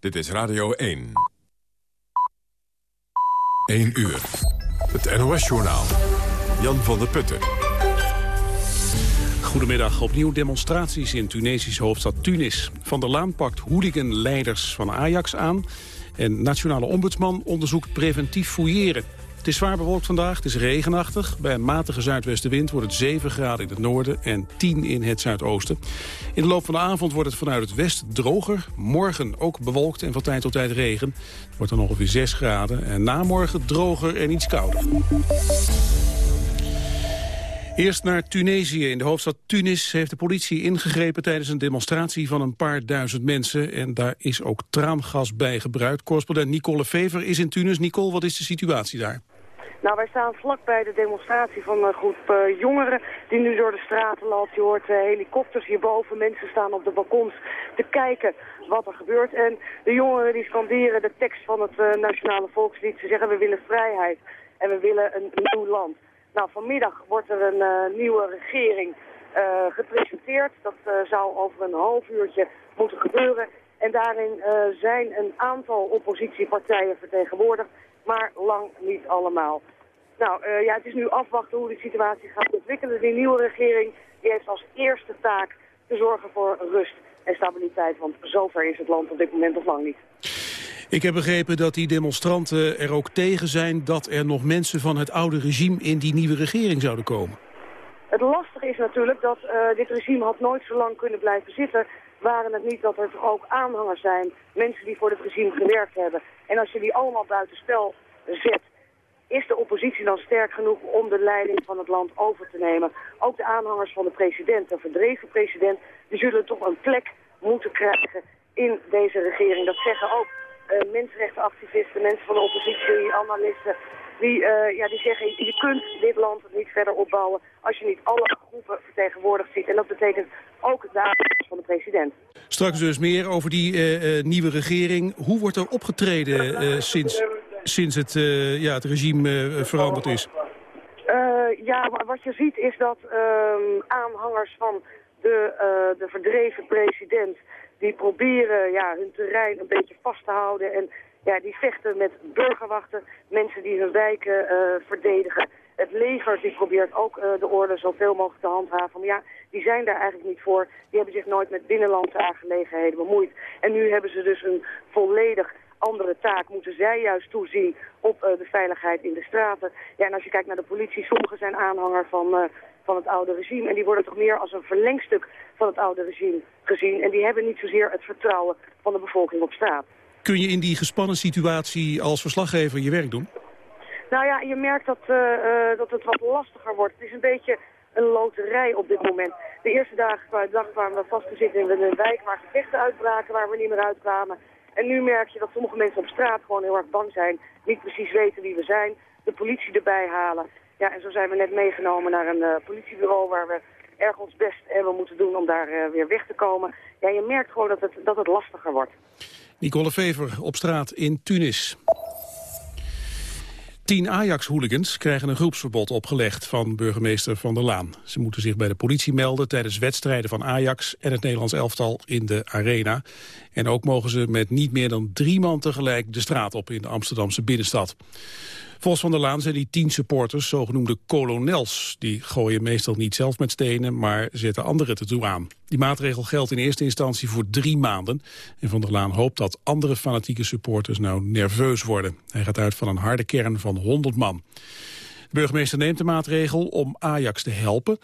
Dit is Radio 1. 1 uur. Het NOS-journaal. Jan van der Putten. Goedemiddag. Opnieuw demonstraties in Tunesische hoofdstad Tunis. Van der Laan pakt hooligan-leiders van Ajax aan. En Nationale Ombudsman onderzoekt preventief fouilleren. Het is zwaar bewolkt vandaag, het is regenachtig. Bij een matige zuidwestenwind wordt het 7 graden in het noorden en 10 in het zuidoosten. In de loop van de avond wordt het vanuit het westen droger. Morgen ook bewolkt en van tijd tot tijd regen. Het wordt dan ongeveer 6 graden en namorgen droger en iets kouder. Eerst naar Tunesië. In de hoofdstad Tunis heeft de politie ingegrepen tijdens een demonstratie van een paar duizend mensen. En daar is ook traangas bij gebruikt. Correspondent Nicole Fever is in Tunis. Nicole, wat is de situatie daar? Nou, wij staan vlak bij de demonstratie van een groep uh, jongeren die nu door de straten loopt. Je hoort uh, helikopters hierboven, mensen staan op de balkons te kijken wat er gebeurt. En de jongeren die scanderen de tekst van het uh, Nationale Volkslied. Ze zeggen we willen vrijheid en we willen een nieuw land. Nou, vanmiddag wordt er een nieuwe regering gepresenteerd. Dat zou over een half uurtje moeten gebeuren. En daarin zijn een aantal oppositiepartijen vertegenwoordigd, maar lang niet allemaal. Nou, ja, het is nu afwachten hoe de situatie gaat ontwikkelen. Die nieuwe regering die heeft als eerste taak te zorgen voor rust en stabiliteit. Want zover is het land op dit moment nog lang niet. Ik heb begrepen dat die demonstranten er ook tegen zijn... dat er nog mensen van het oude regime in die nieuwe regering zouden komen. Het lastige is natuurlijk dat uh, dit regime had nooit zo lang kunnen blijven zitten... waren het niet dat er ook aanhangers zijn, mensen die voor het regime gewerkt hebben. En als je die allemaal buitenspel zet, is de oppositie dan sterk genoeg om de leiding van het land over te nemen. Ook de aanhangers van de president, de verdreven president, die zullen toch een plek moeten krijgen in deze regering. Dat zeggen ook uh, mensenrechtenactivisten, mensen van de oppositie, analisten, die, uh, ja, die zeggen je kunt dit land niet verder opbouwen als je niet alle groepen vertegenwoordigd ziet. En dat betekent ook de aandacht van de president. Straks dus meer over die uh, nieuwe regering. Hoe wordt er opgetreden sinds, sinds het, ja, het regime veranderd is? ja, wat je ziet is dat ehm, aanhangers van de, de verdreven president die proberen ja, hun terrein een beetje vast te houden. En ja, die vechten met burgerwachten, mensen die hun wijken uh, verdedigen. Het leger die probeert ook uh, de orde zoveel mogelijk te handhaven. Maar ja, die zijn daar eigenlijk niet voor. Die hebben zich nooit met binnenlandse aangelegenheden bemoeid. En nu hebben ze dus een volledig andere taak. Moeten zij juist toezien op uh, de veiligheid in de straten. Ja, en als je kijkt naar de politie, sommigen zijn aanhanger van van het oude regime. En die worden toch meer als een verlengstuk van het oude regime gezien. En die hebben niet zozeer het vertrouwen van de bevolking op straat. Kun je in die gespannen situatie als verslaggever je werk doen? Nou ja, je merkt dat, uh, dat het wat lastiger wordt. Het is een beetje een loterij op dit moment. De eerste dagen, dag kwamen we vast te zitten in een wijk waar gevechten uitbraken, waar we niet meer uitkwamen. En nu merk je dat sommige mensen op straat gewoon heel erg bang zijn, niet precies weten wie we zijn, de politie erbij halen. Ja, en zo zijn we net meegenomen naar een uh, politiebureau waar we erg ons best hebben moeten doen om daar weer weg te komen. Ja, je merkt gewoon dat het, dat het lastiger wordt. Nicole Vever op straat in Tunis. Tien Ajax-hooligans krijgen een groepsverbod opgelegd van burgemeester Van der Laan. Ze moeten zich bij de politie melden tijdens wedstrijden van Ajax en het Nederlands elftal in de arena. En ook mogen ze met niet meer dan drie man tegelijk de straat op in de Amsterdamse binnenstad. Volgens Van der Laan zijn die tien supporters zogenoemde kolonels. Die gooien meestal niet zelf met stenen, maar zetten anderen ertoe aan. Die maatregel geldt in eerste instantie voor drie maanden. En Van der Laan hoopt dat andere fanatieke supporters nou nerveus worden. Hij gaat uit van een harde kern van 100 man. De burgemeester neemt de maatregel om Ajax te helpen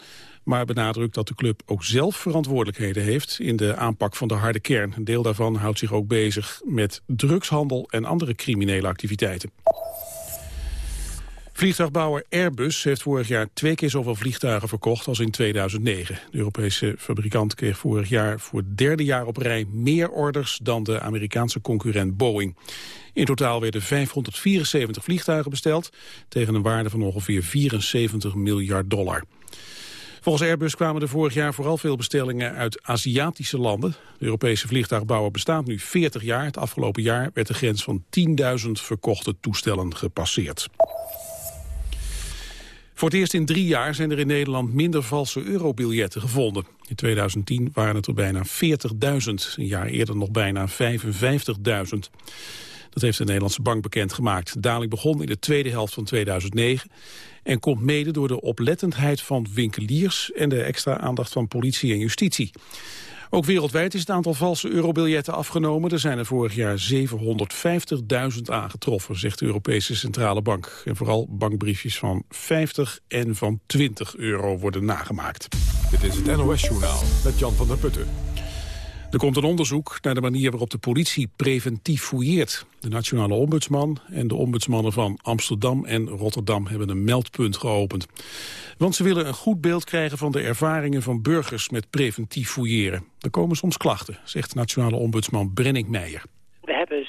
maar benadrukt dat de club ook zelf verantwoordelijkheden heeft in de aanpak van de harde kern. Een deel daarvan houdt zich ook bezig met drugshandel en andere criminele activiteiten. Vliegtuigbouwer Airbus heeft vorig jaar twee keer zoveel vliegtuigen verkocht als in 2009. De Europese fabrikant kreeg vorig jaar voor het derde jaar op rij meer orders dan de Amerikaanse concurrent Boeing. In totaal werden 574 vliegtuigen besteld tegen een waarde van ongeveer 74 miljard dollar. Volgens Airbus kwamen er vorig jaar vooral veel bestellingen uit Aziatische landen. De Europese vliegtuigbouwer bestaat nu 40 jaar. Het afgelopen jaar werd de grens van 10.000 verkochte toestellen gepasseerd. Voor het eerst in drie jaar zijn er in Nederland minder valse eurobiljetten gevonden. In 2010 waren het er bijna 40.000, een jaar eerder nog bijna 55.000. Dat heeft de Nederlandse bank bekendgemaakt. De daling begon in de tweede helft van 2009 en komt mede door de oplettendheid van winkeliers en de extra aandacht van politie en justitie. Ook wereldwijd is het aantal valse eurobiljetten afgenomen. Er zijn er vorig jaar 750.000 aangetroffen, zegt de Europese Centrale Bank. En vooral bankbriefjes van 50 en van 20 euro worden nagemaakt. Dit is het NOS Journaal met Jan van der Putten. Er komt een onderzoek naar de manier waarop de politie preventief fouilleert. De nationale ombudsman en de ombudsmannen van Amsterdam en Rotterdam hebben een meldpunt geopend. Want ze willen een goed beeld krijgen van de ervaringen van burgers met preventief fouilleren. Er komen soms klachten, zegt nationale ombudsman Brenning Meijer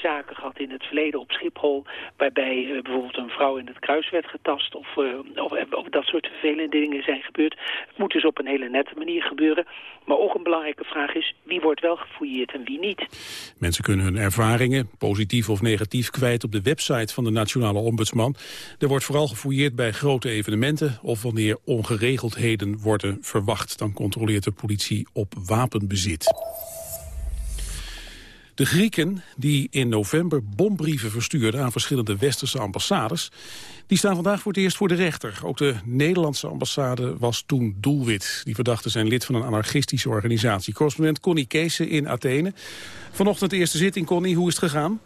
zaken gehad in het verleden op Schiphol... waarbij uh, bijvoorbeeld een vrouw in het kruis werd getast... Of, uh, of, of, dat soort vervelende dingen zijn gebeurd. Het moet dus op een hele nette manier gebeuren. Maar ook een belangrijke vraag is, wie wordt wel gefouilleerd en wie niet? Mensen kunnen hun ervaringen, positief of negatief, kwijt op de website van de Nationale Ombudsman. Er wordt vooral gefouilleerd bij grote evenementen... of wanneer ongeregeldheden worden verwacht. Dan controleert de politie op wapenbezit. De Grieken, die in november bombrieven verstuurden aan verschillende westerse ambassades, die staan vandaag voor het eerst voor de rechter. Ook de Nederlandse ambassade was toen doelwit. Die verdachten zijn lid van een anarchistische organisatie. Correspondent Connie Kees in Athene. Vanochtend de eerste zitting, Connie. Hoe is het gegaan?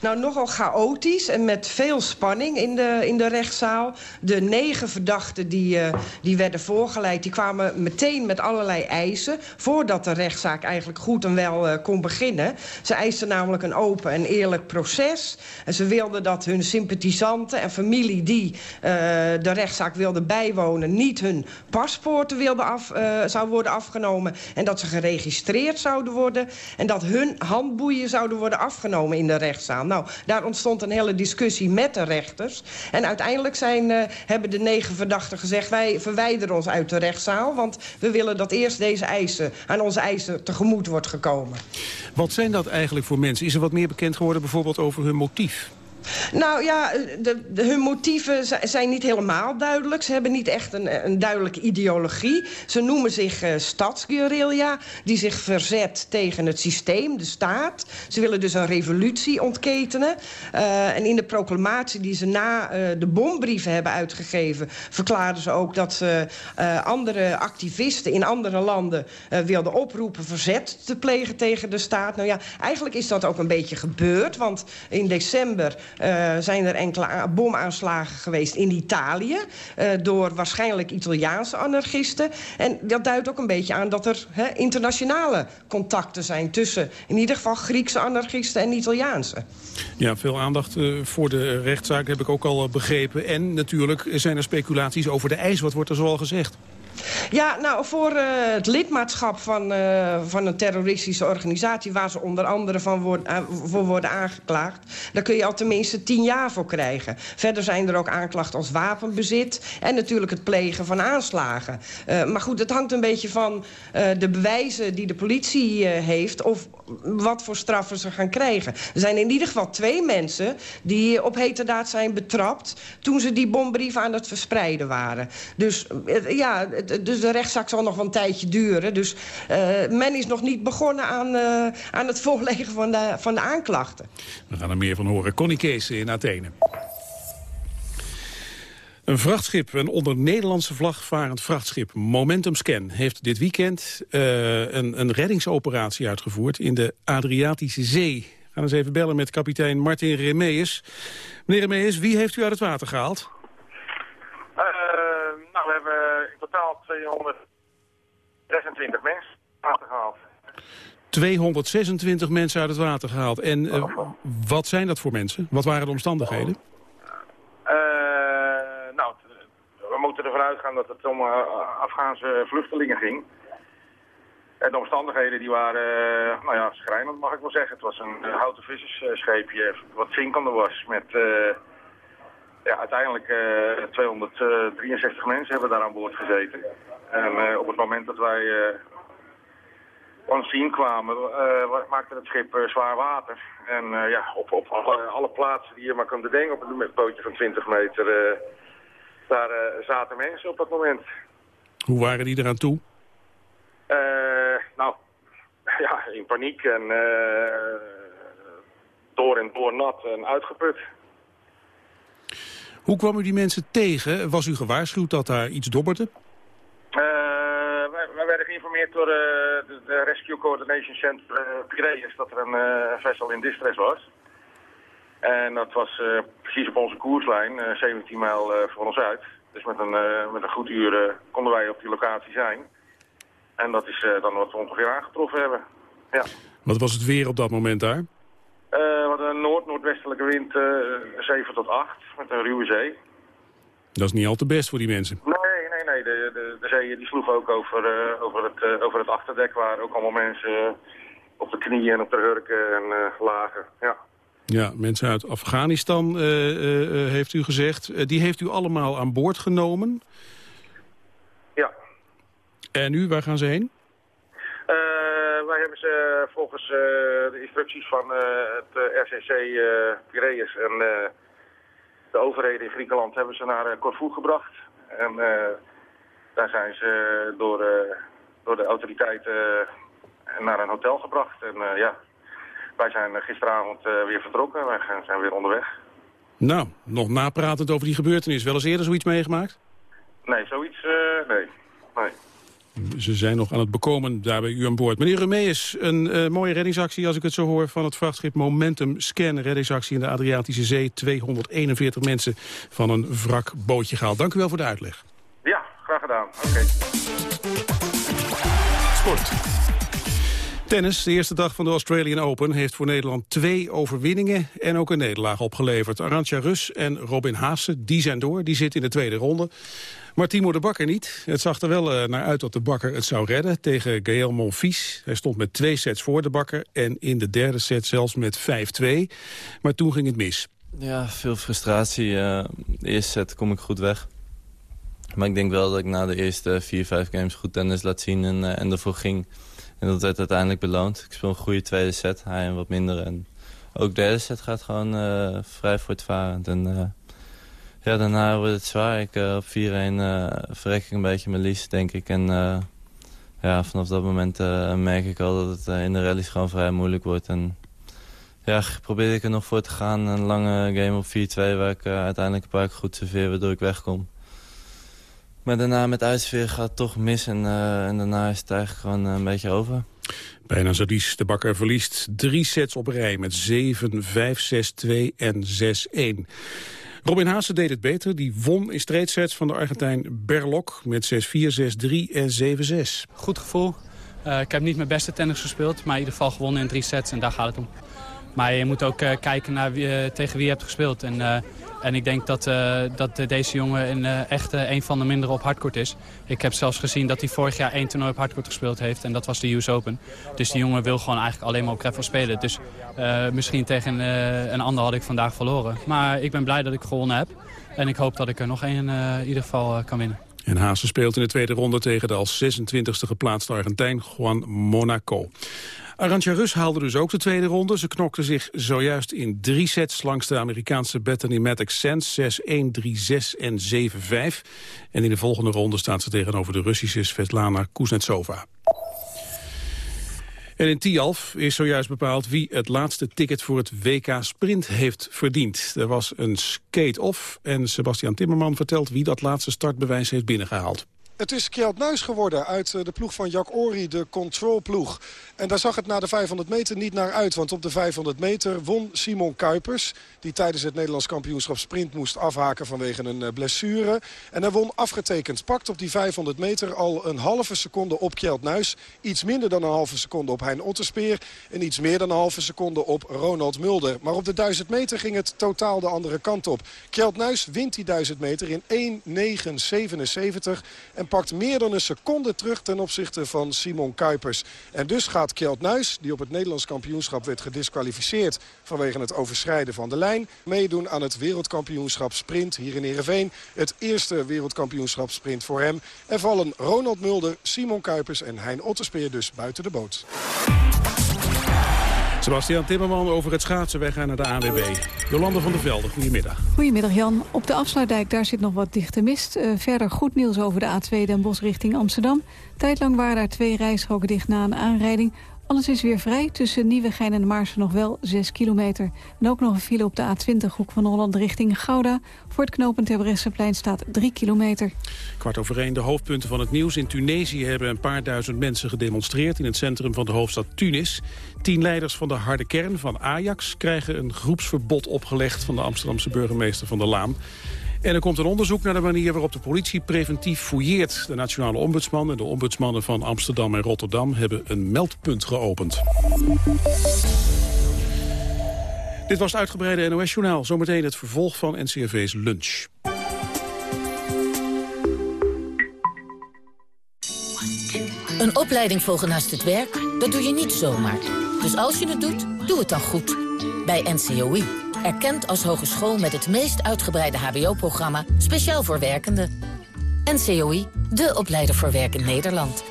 Nou, nogal chaotisch en met veel spanning in de, in de rechtszaal. De negen verdachten die, uh, die werden voorgeleid... die kwamen meteen met allerlei eisen... voordat de rechtszaak eigenlijk goed en wel uh, kon beginnen. Ze eisten namelijk een open en eerlijk proces. En ze wilden dat hun sympathisanten en familie... die uh, de rechtszaak wilden bijwonen... niet hun paspoorten wilden af, zou worden afgenomen... en dat ze geregistreerd zouden worden... en dat hun handboeien zouden worden afgenomen in de Nou, daar ontstond een hele discussie met de rechters. En uiteindelijk zijn, uh, hebben de negen verdachten gezegd... wij verwijderen ons uit de rechtszaal... want we willen dat eerst deze eisen, aan onze eisen tegemoet wordt gekomen. Wat zijn dat eigenlijk voor mensen? Is er wat meer bekend geworden bijvoorbeeld over hun motief? Nou ja, de, de, hun motieven zijn niet helemaal duidelijk. Ze hebben niet echt een, een duidelijke ideologie. Ze noemen zich uh, stadsguerrilla, die zich verzet tegen het systeem, de staat. Ze willen dus een revolutie ontketenen. Uh, en in de proclamatie die ze na uh, de bombrieven hebben uitgegeven... verklaarden ze ook dat ze andere activisten in andere landen... wilden oproepen verzet te plegen tegen de staat. Nou ja, eigenlijk is dat ook een beetje gebeurd, want in december... Uh, zijn er enkele bomaanslagen geweest in Italië... Uh, door waarschijnlijk Italiaanse anarchisten. En dat duidt ook een beetje aan dat er internationale contacten zijn... tussen in ieder geval Griekse anarchisten en Italiaanse. Ja, veel aandacht uh, voor de rechtszaak heb ik ook al begrepen. En natuurlijk zijn er speculaties over de eis. Wat wordt er zoal gezegd? Ja, nou, voor uh, het lidmaatschap van, uh, van een terroristische organisatie... waar ze onder andere van uh, voor worden aangeklaagd... daar kun je al tenminste tien jaar voor krijgen. Verder zijn er ook aanklachten als wapenbezit... en natuurlijk het plegen van aanslagen. maar goed, het hangt een beetje van de bewijzen die de politie heeft... of wat voor straffen ze gaan krijgen. Er zijn in ieder geval twee mensen die op heterdaad zijn betrapt... toen ze die bombrieven aan het verspreiden waren. Dus ja dus de rechtszaak zal nog wel een tijdje duren. Dus uh, men is nog niet begonnen aan, uh, aan het voorleggen van de, van de aanklachten. We gaan er meer van horen. Connie Kees in Athene. Een vrachtschip, een onder Nederlandse vlag varend vrachtschip, Momentum Scan, heeft dit weekend uh, een, een reddingsoperatie uitgevoerd in de Adriatische Zee. We gaan eens even bellen met kapitein Martin Remeus. Meneer Remeus, wie heeft u uit het water gehaald? nou, we hebben totaal 226 mensen water gehaald. 226 mensen uit het water gehaald. En uh, wat zijn dat voor mensen? Wat waren de omstandigheden? Uh, nou, we moeten ervan uitgaan dat het om uh, Afghaanse vluchtelingen ging. En de omstandigheden die waren, nou ja, schrijnend mag ik wel zeggen. Het was een houten vissersscheepje wat zinkende was met ja, uiteindelijk uh, 263 mensen hebben daar aan boord gezeten. En uh, op het moment dat wij uh, on scene kwamen, maakte het schip zwaar water. En ja, op, op alle, alle, plaatsen die je maar kunt bedenken op een bootje van 20 meter Daar zaten mensen op dat moment. Hoe waren die eraan toe? nou, ja, in paniek en door en door nat en uitgeput. Hoe kwam u die mensen tegen? Was u gewaarschuwd dat daar iets dobberde? wij, werden geïnformeerd door de, de, Rescue Coordination Center uh, Piraeus dat er een vessel in distress was. En dat was precies op onze koerslijn, 17 mijl voor ons uit. Dus met een, met een goed uur konden wij op die locatie zijn. En dat is dan wat we ongeveer aangetroffen hebben. Ja. Wat was het weer op dat moment daar? We hadden een noord-noordwestelijke wind 7 tot 8 met een ruwe zee. Dat is niet al te best voor die mensen. Nee, nee, nee. De, de, de zee die sloeg ook over, uh, over, het, uh, over het achterdek... waar ook allemaal mensen op de knieën en op de hurken en, uh, lagen. Ja. Ja, mensen uit Afghanistan heeft u gezegd. die heeft u allemaal aan boord genomen? Ja. En nu, waar gaan ze heen? Hebben ze volgens de instructies van het RCC Piraeus en de overheden in Griekenland hebben ze naar Corfu gebracht. En daar zijn ze door, door de autoriteiten naar een hotel gebracht. En ja, wij zijn gisteravond weer vertrokken. Wij zijn weer onderweg. Nou, nog napratend over die gebeurtenis. Wel eens eerder zoiets meegemaakt? Nee, zoiets, uh, nee. nee. Ze zijn nog aan het bekomen daar bij u aan boord. Meneer Remeus, een uh, mooie reddingsactie als ik het zo hoor... van het vrachtschip Momentum Scan, reddingsactie in de Adriatische Zee. 241 mensen van een wrakbootje gehaald. Dank u wel voor de uitleg. Ja, graag gedaan. Oké. Sport. Tennis, de eerste dag van de Australian Open, heeft voor Nederland twee overwinningen en ook een nederlaag opgeleverd. Arantja Rus en Robin Haase, die zijn door, die zitten in de tweede ronde. Maar Timo de Bakker niet. Het zag er wel uh, naar uit dat de Bakker het zou redden tegen Gaël Monfils. Hij stond met twee sets voor de Bakker en in de derde set zelfs met 5-2. Maar toen ging het mis. Ja, veel frustratie. Uh, de eerste set kom ik goed weg. Maar ik denk wel dat ik na de eerste vier, vijf games goed tennis laat zien en, uh, en ervoor ging. En dat werd uiteindelijk beloond. Ik speel een goede tweede set, hij een wat minder. En ook de derde set gaat gewoon uh, vrij voortvarend. En ja, daarna wordt het zwaar. Ik, uh, op 4-1 verrek ik een beetje mijn lies, denk ik. En ja, vanaf dat moment merk ik al dat het in de rallies gewoon vrij moeilijk wordt. En ja, probeerde ik er nog voor te gaan. Een lange game op 4-2 waar ik uiteindelijk een paar keer goed serveer waardoor ik wegkom. Maar daarna met uitsfeer gaat het toch mis. En, uh, en daarna is het eigenlijk gewoon een beetje over. Bijna Zadis de Bakker verliest drie sets op rij met 7, 5, 6, 2 en 6, 1. Robin Haase deed het beter. Die won in streedsets van de Argentijn Berlok met 6-4, 6-3 en 7-6. Goed gevoel. Uh, ik heb niet mijn beste tennis gespeeld, maar in ieder geval gewonnen in drie sets en daar gaat het om. Maar je moet ook uh, kijken naar wie, tegen wie je hebt gespeeld. En, uh, en ik denk dat, dat deze jongen een, echt een van de mindere op hardcourt is. Ik heb zelfs gezien dat hij vorig jaar één toernooi op hardcourt gespeeld heeft. En dat was de US Open. Dus die jongen wil gewoon eigenlijk alleen maar op gravel spelen. Dus misschien tegen een ander had ik vandaag verloren. Maar ik ben blij dat ik gewonnen heb. En ik hoop dat ik er nog één in ieder geval kan winnen. En Haase speelt in de tweede ronde tegen de als 26e geplaatste Argentijn Juan Monaco. Arantja Rus haalde dus ook de tweede ronde. Ze knokte zich zojuist in drie sets langs de Amerikaanse Bethany Matic Sands. 6-1, 3-6 en 7-5. En in de volgende ronde staat ze tegenover de Russische Svetlana Kuznetsova. En in Tialf is zojuist bepaald wie het laatste ticket voor het WK Sprint heeft verdiend. Er was een skate-off en Sebastian Timmerman vertelt wie dat laatste startbewijs heeft binnengehaald. Het is Kjeld Nuis geworden uit eh, de ploeg van Jack Ori, de controlploeg. En daar zag het na de 500 meter niet naar uit. Want op de 500 meter won Simon Kuipers. Die tijdens het Nederlands kampioenschap sprint moest afhaken vanwege een eh, blessure. En hij won afgetekend. Pakt op die 500 meter al een halve seconde op Kjeld Nuis. Iets minder dan een halve seconde op Hein Otterspeer. En iets meer dan een halve seconde op Ronald Mulder. Maar op de 1000 meter ging het totaal de andere kant op. Kjeld Nuis wint die 1000 meter in 1.977. En pakt meer dan een seconde terug ten opzichte van Simon Kuipers. En dus gaat Kjeld Nuis, die op het Nederlands kampioenschap werd gedisqualificeerd... vanwege het overschrijden van de lijn, meedoen aan het wereldkampioenschap sprint hier in Ereveen. Het eerste wereldkampioenschap sprint voor hem. En vallen Ronald Mulder, Simon Kuipers en Hein Otterspeer dus buiten de boot. Sebastian Timmerman over het schaatsen. Wij gaan naar de ANWB. Jolande van der Velde, goedemiddag. Goedemiddag Jan. Op de afsluitdijk daar zit nog wat dichte mist. Uh, verder goed nieuws over de A2 Den Bosch richting Amsterdam. Tijdlang waren daar twee rijstroken dicht na een aanrijding. Alles is weer vrij. Tussen Nieuwegein en Maarsen nog wel 6 kilometer. En ook nog een file op de A20 hoek van Holland richting Gouda. Voor het knooppunt Terbrechtseplein staat 3 kilometer. Kwart over één, de hoofdpunten van het nieuws. In Tunesië hebben een paar duizend mensen gedemonstreerd... in het centrum van de hoofdstad Tunis. Tien leiders van de harde kern van Ajax... krijgen een groepsverbod opgelegd van de Amsterdamse burgemeester Van der Laan. En er komt een onderzoek naar de manier waarop de politie preventief fouilleert. De nationale ombudsman en de ombudsmannen van Amsterdam en Rotterdam hebben een meldpunt geopend. Dit was het uitgebreide NOS-journaal. Zometeen het vervolg van NCRV's lunch. Een opleiding volgen naast het werk, dat doe je niet zomaar. Dus als je het doet, doe het dan goed. Bij NCOI Erkend als hogeschool met het meest uitgebreide hbo-programma... speciaal voor werkenden. NCOI, de opleider voor werk in Nederland.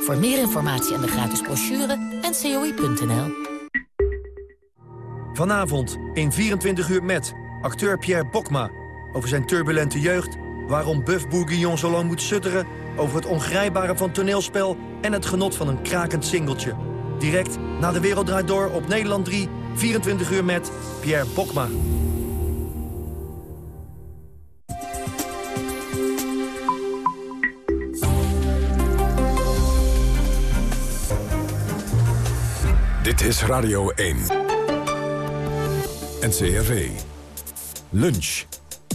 Voor meer informatie en de gratis brochure, ncoi.nl. Vanavond in 24 uur met acteur Pierre Bokma... over zijn turbulente jeugd, waarom Buff Bourguignon zo lang moet sutteren... over het ongrijpbare van toneelspel en het genot van een krakend singeltje. Direct na de Wereld Door op Nederland 3... 24 uur met Pierre Bokma. Dit is Radio 1. NCRV. Lunch.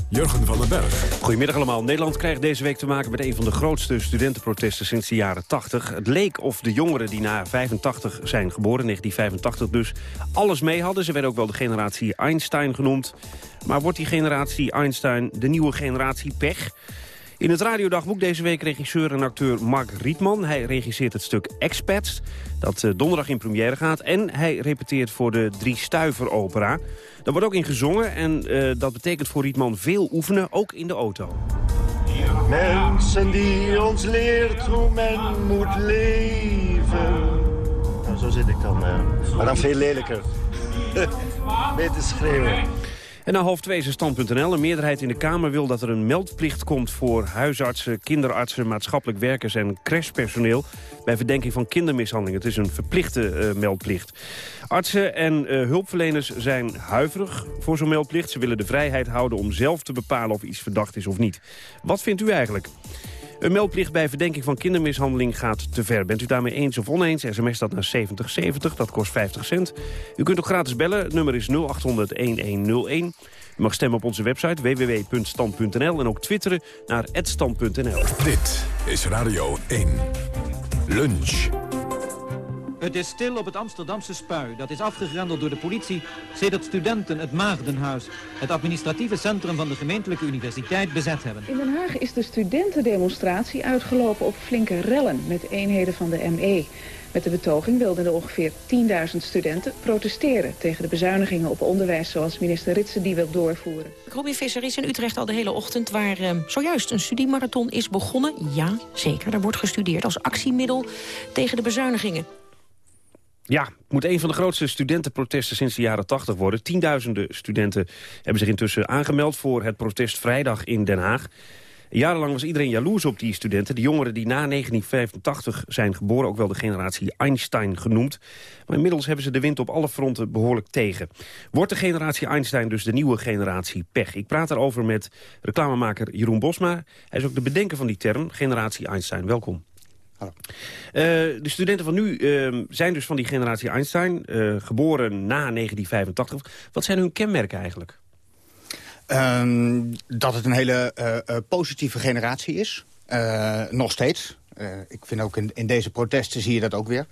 Jurgen van den Berg. Goedemiddag allemaal. Nederland krijgt deze week te maken met een van de grootste studentenprotesten sinds de jaren 80. Het leek of de jongeren die na 85 zijn geboren, 1985 dus, alles mee hadden. Ze werden ook wel de generatie Einstein genoemd. Maar wordt die generatie Einstein de nieuwe generatie pech? In het radiodagboek deze week regisseur en acteur Mark Rietman. Hij regisseert het stuk Expats, dat eh, donderdag in première gaat. En hij repeteert voor de Drie Stuiver opera. Daar wordt ook in gezongen en uh, dat betekent voor Rietman veel oefenen, ook in de auto. Mensen die ons leert hoe men moet leven. Nou, zo zit ik dan. Uh, maar dan veel lelijker. Beter schreeuwen. Na half twee is stand.nl. Een meerderheid in de Kamer wil dat er een meldplicht komt voor huisartsen, kinderartsen, maatschappelijk werkers en crashpersoneel bij verdenking van kindermishandeling. Het is een verplichte uh, meldplicht. Artsen en uh, hulpverleners zijn huiverig voor zo'n meldplicht. Ze willen de vrijheid houden om zelf te bepalen of iets verdacht is of niet. Wat vindt u eigenlijk? Een meldplicht bij verdenking van kindermishandeling gaat te ver. Bent u daarmee eens of oneens? SMS dat naar 7070, dat kost 50 cent. U kunt ook gratis bellen, nummer is 0800-1101. U mag stemmen op onze website www.stand.nl en ook twitteren naar @stand.nl. Dit is Radio 1. Lunch. Het is stil op het Amsterdamse spui. Dat is afgegrendeld door de politie sedert studenten het Maagdenhuis, het administratieve centrum van de gemeentelijke universiteit, bezet hebben. In Den Haag is de studentendemonstratie uitgelopen op flinke rellen met eenheden van de ME. Met de betoging wilden er ongeveer 10.000 studenten protesteren tegen de bezuinigingen op onderwijs zoals minister Ritsen die wil doorvoeren. Robin Visser is in Utrecht al de hele ochtend waar uh, zojuist een studiemarathon is begonnen. Ja, zeker, daar wordt gestudeerd als actiemiddel tegen de bezuinigingen. Ja, het moet een van de grootste studentenprotesten sinds de jaren 80 worden. Tienduizenden studenten hebben zich intussen aangemeld voor het protest vrijdag in Den Haag. Jarenlang was iedereen jaloers op die studenten. De jongeren die na 1985 zijn geboren, ook wel de generatie Einstein genoemd. Maar inmiddels hebben ze de wind op alle fronten behoorlijk tegen. Wordt de generatie Einstein dus de nieuwe generatie pech? Ik praat daarover met reclamemaker Jeroen Bosma. Hij is ook de bedenker van die term, generatie Einstein. Welkom. Hallo. Uh, de studenten van nu uh, zijn dus van die generatie Einstein, uh, geboren na 1985. Wat zijn hun kenmerken eigenlijk? Um, dat het een hele positieve generatie is. nog steeds. ik vind ook in, in, deze protesten zie je dat ook weer.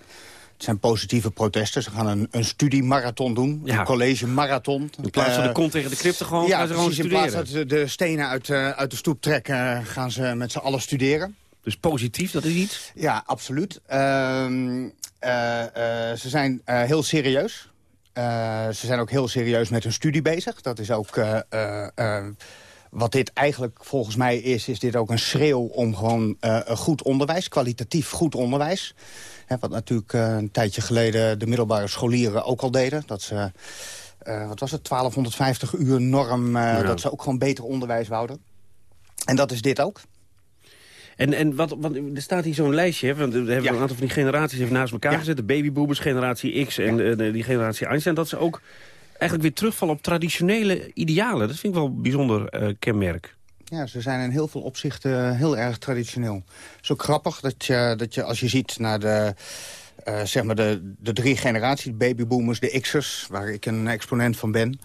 Het zijn positieve protesten. Ze gaan een, een studiemarathon doen, ja. een college-marathon. In plaats van de kont tegen de crypte gewoon, ja, gaan ze gewoon studeren. in plaats van de stenen uit, uit de stoep trekken... gaan ze met z'n allen studeren. Dus positief, dat is iets? Ja, absoluut. Uh, uh, uh, ze zijn heel serieus. ze zijn ook heel serieus met hun studie bezig. Dat is ook... wat dit eigenlijk volgens mij is, is dit ook een schreeuw om gewoon goed onderwijs, kwalitatief goed onderwijs. Hè, wat natuurlijk een tijdje geleden de middelbare scholieren ook al deden. Dat ze, wat was het, 1250 uur norm, dat ze ook gewoon beter onderwijs wouden. En dat is dit ook. En, en wat, wat, er staat hier zo'n lijstje, hè, want we hebben een aantal van die generaties even naast elkaar gezet. De babyboomers, generatie X en die generatie Einstein. Dat ze ook eigenlijk weer terugvallen op traditionele idealen. Dat vind ik wel een bijzonder uh, kenmerk. Ja, ze zijn in heel veel opzichten heel erg traditioneel. Zo grappig dat je, dat je als je ziet naar de uh, zeg maar de, de drie generaties, de babyboomers, de X'ers, waar ik een exponent van ben.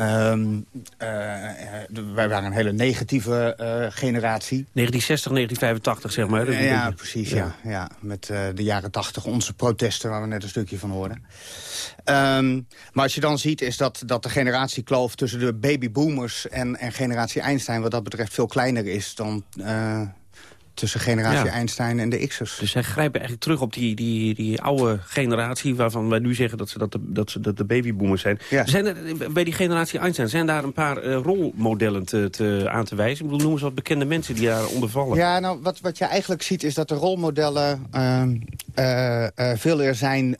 Um, uh, wij waren een hele negatieve uh, generatie. 1960, 1985, zeg maar. ja, precies, ja. ja. Met de jaren 80, onze protesten, waar we net een stukje van hoorden. Um, maar als je dan ziet, is dat, dat de generatiekloof tussen de babyboomers en, en generatie Einstein... wat dat betreft veel kleiner is dan tussen generatie Einstein en de X'ers. Dus zij grijpen eigenlijk terug op die, die, die oude generatie... waarvan wij nu zeggen dat ze, dat de, dat ze dat de babyboomers zijn. zijn er, bij die generatie Einstein zijn daar een paar uh, rolmodellen te, te, aan te wijzen? Ik bedoel, noem eens wat bekende mensen die daar onder vallen. Ja, nou, wat, wat je eigenlijk ziet is dat de rolmodellen uh, uh, veel er zijn...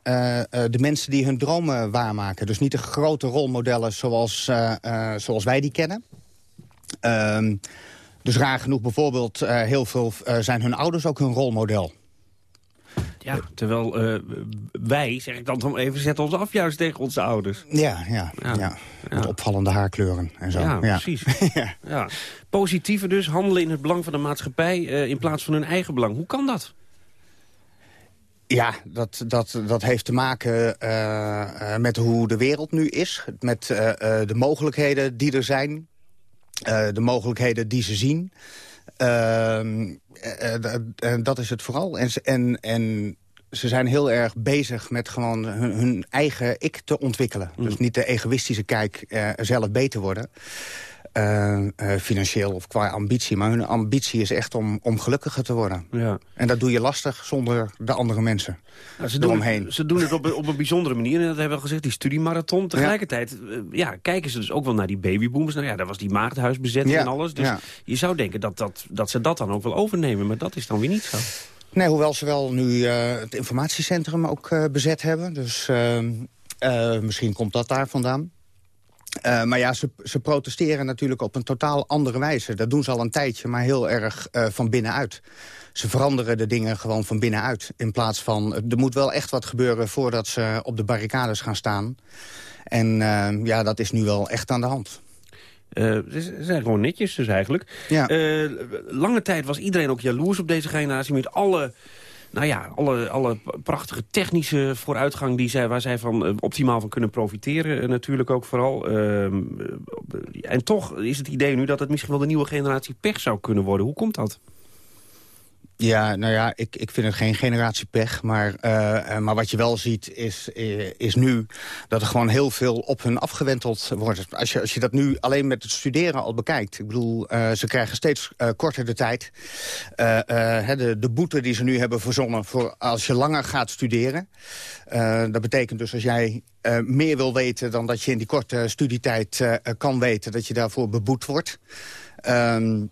de mensen die hun dromen waarmaken. Dus niet de grote rolmodellen zoals, zoals wij die kennen... Ehm, dus raar genoeg bijvoorbeeld, uh, heel veel uh, zijn hun ouders ook hun rolmodel. Ja, terwijl uh, wij, zeg ik dan even, zetten ons af juist tegen onze ouders. Ja, ja, ja. ja. Met opvallende haarkleuren en zo. Ja, precies. ja. ja. Positieve dus, handelen in het belang van de maatschappij... in plaats van hun eigen belang. Hoe kan dat? Ja, dat, dat, dat heeft te maken uh, met hoe de wereld nu is. Met de mogelijkheden die er zijn. Uh, de mogelijkheden die ze zien. Uh, dat is het vooral. En, en, en ze zijn heel erg bezig met gewoon hun, hun eigen ik te ontwikkelen. Mm. Dus niet de egoïstische kijk zelf beter worden. Uh, uh, financieel of qua ambitie. Maar hun ambitie is echt om, om gelukkiger te worden. Ja. En dat doe je lastig zonder de andere mensen nou, ze doen Het, ze doen het op, op een bijzondere manier. En dat hebben we al gezegd, die studiemarathon. Tegelijkertijd ja. Uh, ja, kijken ze dus ook wel naar die babyboomers. Nou ja, daar was die maagdhuisbezetting ja. en alles. Dus je zou denken dat, dat, dat ze dat dan ook wel overnemen. Maar dat is dan weer niet zo. Nee, hoewel ze wel nu het informatiecentrum ook bezet hebben. Dus ehm, misschien komt dat daar vandaan. Uh, maar ja, ze, ze, protesteren natuurlijk op een totaal andere wijze. Dat doen ze al een tijdje, maar heel erg uh, van binnenuit. Ze veranderen de dingen gewoon van binnenuit. In plaats van, er moet wel echt wat gebeuren voordat ze op de barricades gaan staan. En uh, ja, dat is nu wel echt aan de hand. Uh, ze zijn gewoon netjes dus eigenlijk. Ja. Uh, lange tijd was iedereen ook jaloers op deze generatie... met alle nou ja, alle, alle prachtige technische vooruitgang die zij, waar zij van, uh, optimaal van kunnen profiteren. Uh, natuurlijk ook vooral. Uh, en toch is het idee nu dat het misschien wel de nieuwe generatie pech zou kunnen worden. Hoe komt dat? Ja, nou ja, ik, ik vind het geen generatie pech. Maar, uh, maar wat je wel ziet is, is nu dat er gewoon heel veel op hun afgewenteld wordt. Als je, als je dat nu alleen met het studeren al bekijkt. Ik bedoel, ze krijgen steeds korter de tijd. de, de boete die ze nu hebben verzonnen voor als je langer gaat studeren. dat betekent dus als jij meer wil weten dan dat je in die korte studietijd kan weten... dat je daarvoor beboet wordt. Um,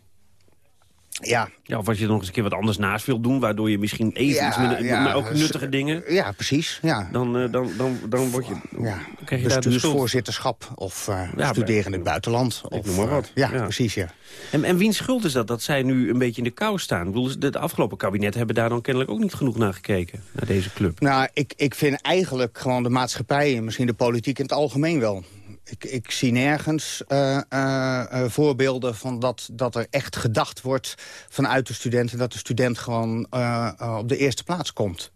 ja. ja. Of als je er nog eens een keer wat anders naast wilt doen... waardoor je misschien even iets minder... maar ook nuttige dingen... Ja, precies. Ja. Dan, uh, dan, dan, dan word je... Ja. krijg je Bestuursvoorzitterschap of uh, ja, studeren in het buitenland. Of, noem maar wat. Ja, precies, ja. En, en wiens schuld is dat, dat zij nu een beetje in de kou staan? Ik bedoel, de, de afgelopen kabinet hebben daar dan kennelijk ook niet genoeg naar gekeken. Naar deze club. Nou, ik, ik vind eigenlijk gewoon de maatschappij... en misschien de politiek in het algemeen wel ik, ik, zie nergens uh, uh, voorbeelden van dat, dat er echt gedacht wordt vanuit de studenten... dat de student gewoon op de eerste plaats komt.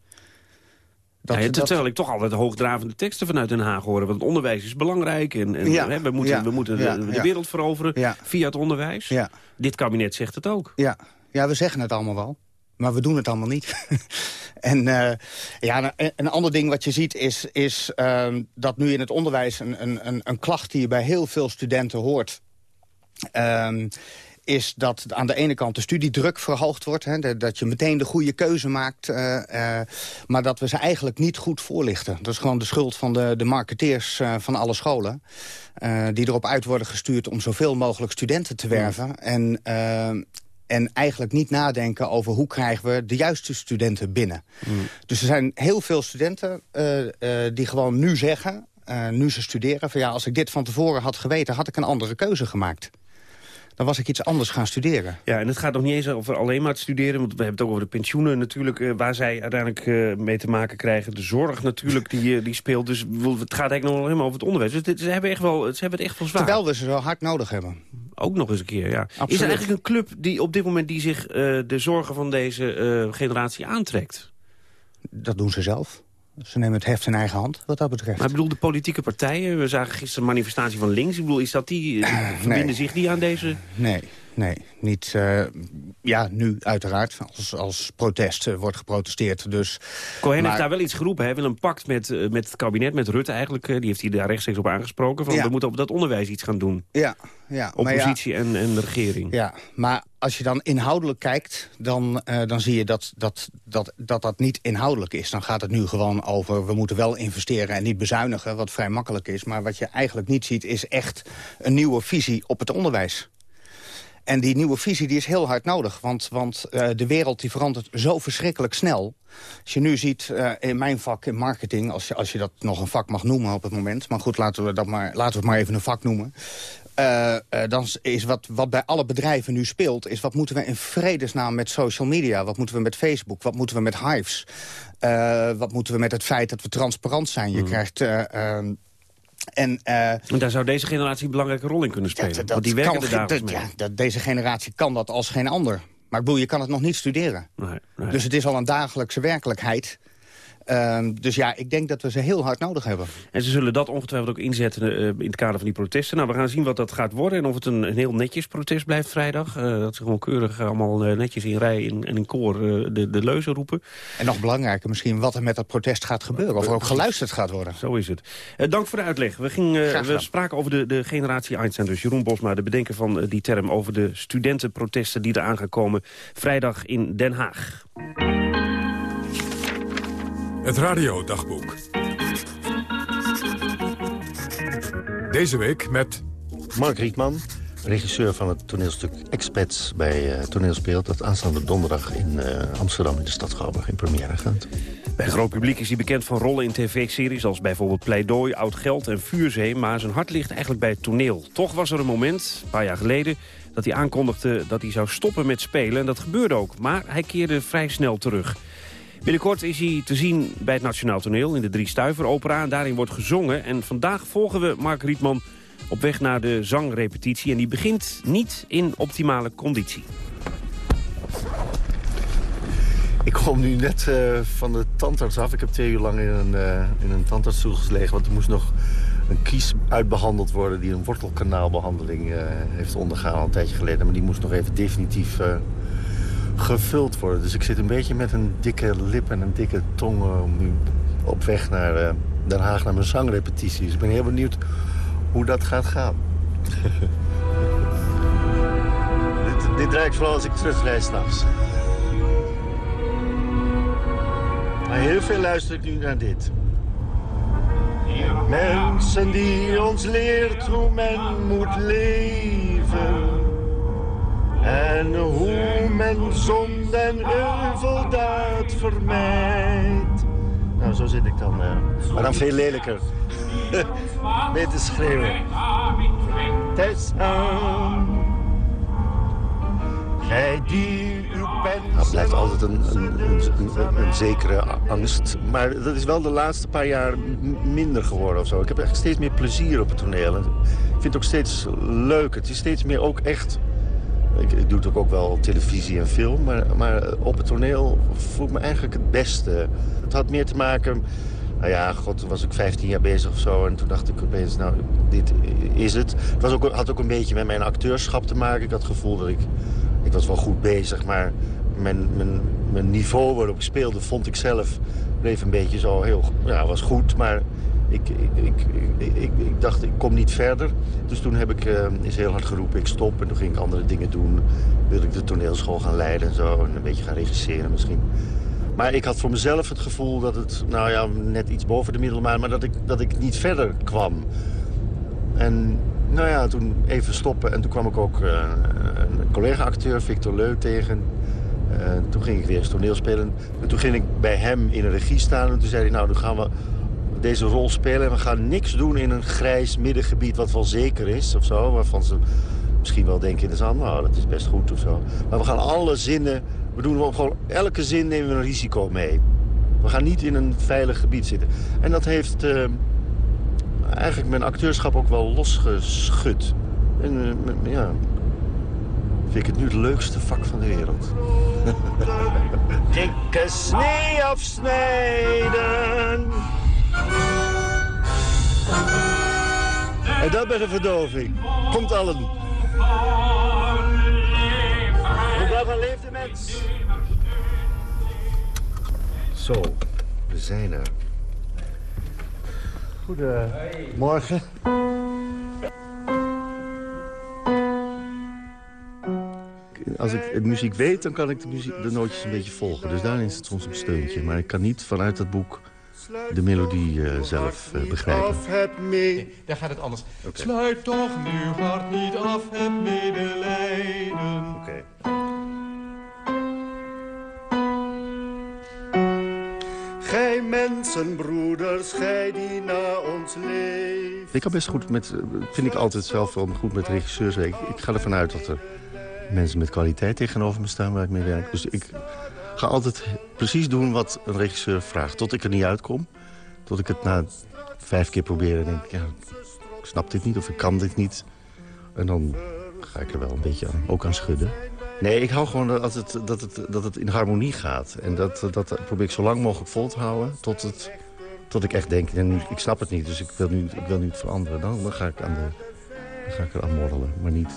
Dat, ja, terwijl ik toch altijd hoogdravende teksten vanuit Den Haag horen. Want onderwijs is belangrijk en, en ja, hè, we moeten, ja, we moeten de, de wereld veroveren via het onderwijs. Dit kabinet zegt het ook. Ja. ja, we zeggen het allemaal wel. Maar we doen het allemaal niet. en uh, ja, een, ander ding wat je ziet is, is uh, dat nu in het onderwijs... een, een, een klacht die je bij heel veel studenten hoort... Uh, is dat aan de ene kant de studiedruk verhoogd wordt. Hè, dat je meteen de goede keuze maakt. Uh, maar dat we ze eigenlijk niet goed voorlichten. Dat is gewoon de schuld van de, de marketeers van alle scholen. die erop uit worden gestuurd om zoveel mogelijk studenten te werven. En en eigenlijk niet nadenken over hoe krijgen we de juiste studenten binnen. Mm. Dus er zijn heel veel studenten uh, uh, die gewoon nu zeggen, uh, nu ze studeren... van ja, als ik dit van tevoren had geweten, had ik een andere keuze gemaakt dan was ik iets anders gaan studeren. Ja, en het gaat nog niet eens over alleen maar het studeren... want we hebben het ook over de pensioenen natuurlijk... Uh, waar zij uiteindelijk uh, mee te maken krijgen. De zorg natuurlijk, die, uh, die speelt. Dus het gaat eigenlijk nog helemaal over het onderwijs. Dus dit, ze, hebben echt wel, ze hebben het echt wel zwaar. Terwijl we ze zo hard nodig hebben. Ook nog eens een keer, ja. Absoluut. Is er eigenlijk een club die op dit moment die zich de zorgen van deze generatie aantrekt? Dat doen ze zelf. Ze nemen het heft in eigen hand, wat dat betreft. Maar ik bedoel, de politieke partijen, we zagen gisteren een manifestatie van links. Ik bedoel, is dat die, verbinden nee. zich die aan deze... Nee, nee, niet... Uh, ja, nu uiteraard. Als, als protest uh, wordt geprotesteerd. Dus, Cohen maar... heeft daar wel iets geroepen. Hij wil een pact met, met het kabinet, met Rutte eigenlijk. die heeft hij daar rechtstreeks op aangesproken. Van, Ja. We moeten op dat onderwijs iets gaan doen. Ja, ja. Oppositie en, en de regering. Ja, maar als je dan inhoudelijk kijkt, dan, uh, dan zie je dat dat, dat, dat dat niet inhoudelijk is. Dan gaat het nu gewoon over, we moeten wel investeren en niet bezuinigen, wat vrij makkelijk is. Maar wat je eigenlijk niet ziet, is echt een nieuwe visie op het onderwijs. En die nieuwe visie die is heel hard nodig. Want, want uh, de wereld die verandert zo verschrikkelijk snel. Als je nu ziet uh, in mijn vak in marketing... Als je, als je dat nog een vak mag noemen op het moment... maar goed, laten we, dat maar, laten we het maar even een vak noemen... Uh, uh, dan is wat, wat bij alle bedrijven nu speelt... is wat moeten we in vredesnaam met social media? Wat moeten we met Facebook? Wat moeten we met Hives? Uh, wat moeten we met het feit dat we transparant zijn? Je Mm. krijgt... ehm, en, uh, En daar zou deze generatie een belangrijke rol in kunnen spelen. dat, want die werken kan, er mee. ja, dat, deze generatie kan dat als geen ander. Maar ik bedoel, je kan het nog niet studeren. Nee, nee. Dus het is al een dagelijkse werkelijkheid. Uh, dus ja, ik denk dat we ze heel hard nodig hebben. En ze zullen dat ongetwijfeld ook inzetten uh, in het kader van die protesten. Nou, we gaan zien wat dat gaat worden en of het een, een heel netjes protest blijft vrijdag. Uh, dat ze gewoon keurig allemaal netjes in rij en in, in koor de, de leuzen roepen. En nog belangrijker misschien wat er met dat protest gaat gebeuren. Of er ook geluisterd gaat worden. Zo is het. dank voor de uitleg. We, ging, we spraken over de, de generatie Einstein. Dus Jeroen Bosma, de bedenker van die term... over de studentenprotesten die eraan gaan komen vrijdag in Den Haag. Het radiodagboek. Deze week met... Mark Rietman, regisseur van het toneelstuk Expats bij uh, Toneelspeelt... dat aanstaande donderdag in uh, Amsterdam in de stad Schouwburg in première gaat. Bij een groot publiek is hij bekend van rollen in tv-series... als bijvoorbeeld Pleidooi, Oud Geld en Vuurzee... maar zijn hart ligt eigenlijk bij het toneel. Toch was er een moment, een paar jaar geleden... dat hij aankondigde dat hij zou stoppen met spelen. En dat gebeurde ook, maar hij keerde vrij snel terug... Binnenkort is hij te zien bij het Nationaal Toneel in de Drie Opera. Daarin wordt gezongen. En vandaag volgen we Mark Rietman op weg naar de zangrepetitie. En die begint niet in optimale conditie. Ik kom nu net uh, van de tandarts af. Ik heb twee uur lang in een, uh, in een tandartsstoel gelegen. Want er moest nog een kies uitbehandeld worden... die een wortelkanaalbehandeling uh, heeft ondergaan al een tijdje geleden. Maar die moest nog even definitief gevuld worden. Dus ik zit een beetje met een dikke lip en een dikke tong nu op weg naar uh, Den Haag naar mijn zangrepetitie. Dus ik ben heel benieuwd hoe dat gaat gaan. dit, dit vooral als ik terugrijd s'nachts. Maar heel veel luister ik nu naar dit. Mensen die ons leert hoe men moet leven. En hoe men zonde en euveldaad vermijdt. Nou, zo zit ik dan. Uh, maar dan veel lelijker. Beter schreeuwen. Tessa. Gij die uw pen... Het blijft altijd een, een, een, een, een zekere angst. Maar dat is wel de laatste paar jaar minder geworden of zo. Ik heb echt steeds meer plezier op het toneel. Ik vind het ook steeds leuk. Het is steeds meer ook echt ik, doe het ook wel televisie en film, maar, maar op het toneel voel ik me eigenlijk het beste. Het had meer te maken... Nou ja, god, toen was ik 15 jaar bezig of zo. En toen dacht ik opeens, nou, dit is het. Het was ook, had ook een beetje met mijn acteurschap te maken. Ik had het gevoel dat ik... Ik was wel goed bezig, maar mijn, mijn, mijn niveau waarop ik speelde... vond ik zelf bleef een beetje zo heel... Ja, was goed, maar ik, ik, ik, ik, dacht, ik kom niet verder. Dus toen heb ik uh, is heel hard geroepen, ik stop. En toen ging ik andere dingen doen. Wilde ik de toneelschool gaan leiden en zo. En een beetje gaan regisseren misschien. Maar ik had voor mezelf het gevoel dat het, nou ja, net iets boven de middelmaat... maar dat ik, dat ik niet verder kwam. En nou ja, toen even stoppen. En toen kwam ik ook uh, een collega-acteur, Victor Leu, tegen. Uh, toen ging ik weer eens toneel spelen. En toen ging ik bij hem in een regie staan. En toen zei hij, nou, dan gaan we deze rol spelen. En we gaan niks doen in een grijs middengebied wat wel zeker is of zo. Waarvan ze misschien wel denken in de zand, nou, dat is best goed of zo. Maar we gaan alle zinnen, we doen gewoon, elke zin nemen we een risico mee. We gaan niet in een veilig gebied zitten. En dat heeft uh, eigenlijk mijn acteurschap ook wel losgeschud. En uh, ja, vind ik het nu het leukste vak van de wereld. Dikke snee afsnijden. En dat bij de verdoving. Komt allen. Hoe van leeft de mens? Zo, we zijn er. Goedemorgen. Als ik de muziek weet, dan kan ik de, muziek, de nootjes een beetje volgen. Dus daarin is het soms een steuntje. Maar ik kan niet vanuit het boek de melodie uh, zelf uh, begrijpen. Af heb mee. daar gaat het anders. Okay. Sluit toch nu hart niet af, heb medelijden. Oké. Okay. Gij mensenbroeders, gij die na ons leeft. Ik kan best goed met, vind ik altijd zelf wel goed met regisseurs. Ik, ik ga ervan uit dat er mensen met kwaliteit tegenover me staan waar ik mee werk. Dus ik ga altijd precies doen wat een regisseur vraagt. Tot ik er niet uitkom. Tot ik het na vijf keer probeer en denk... ja, ik snap dit niet of ik kan dit niet. En dan ga ik er wel een beetje aan, ook aan schudden. Nee, ik hou gewoon dat het, dat het, dat het in harmonie gaat. En dat, dat probeer ik zo lang mogelijk vol te houden... tot, het, tot ik echt denk, ik snap het niet, dus ik wil nu, ik wil nu veranderen. Dan, dan, ga ik aan de, ga ik er aan morrelen, maar niet...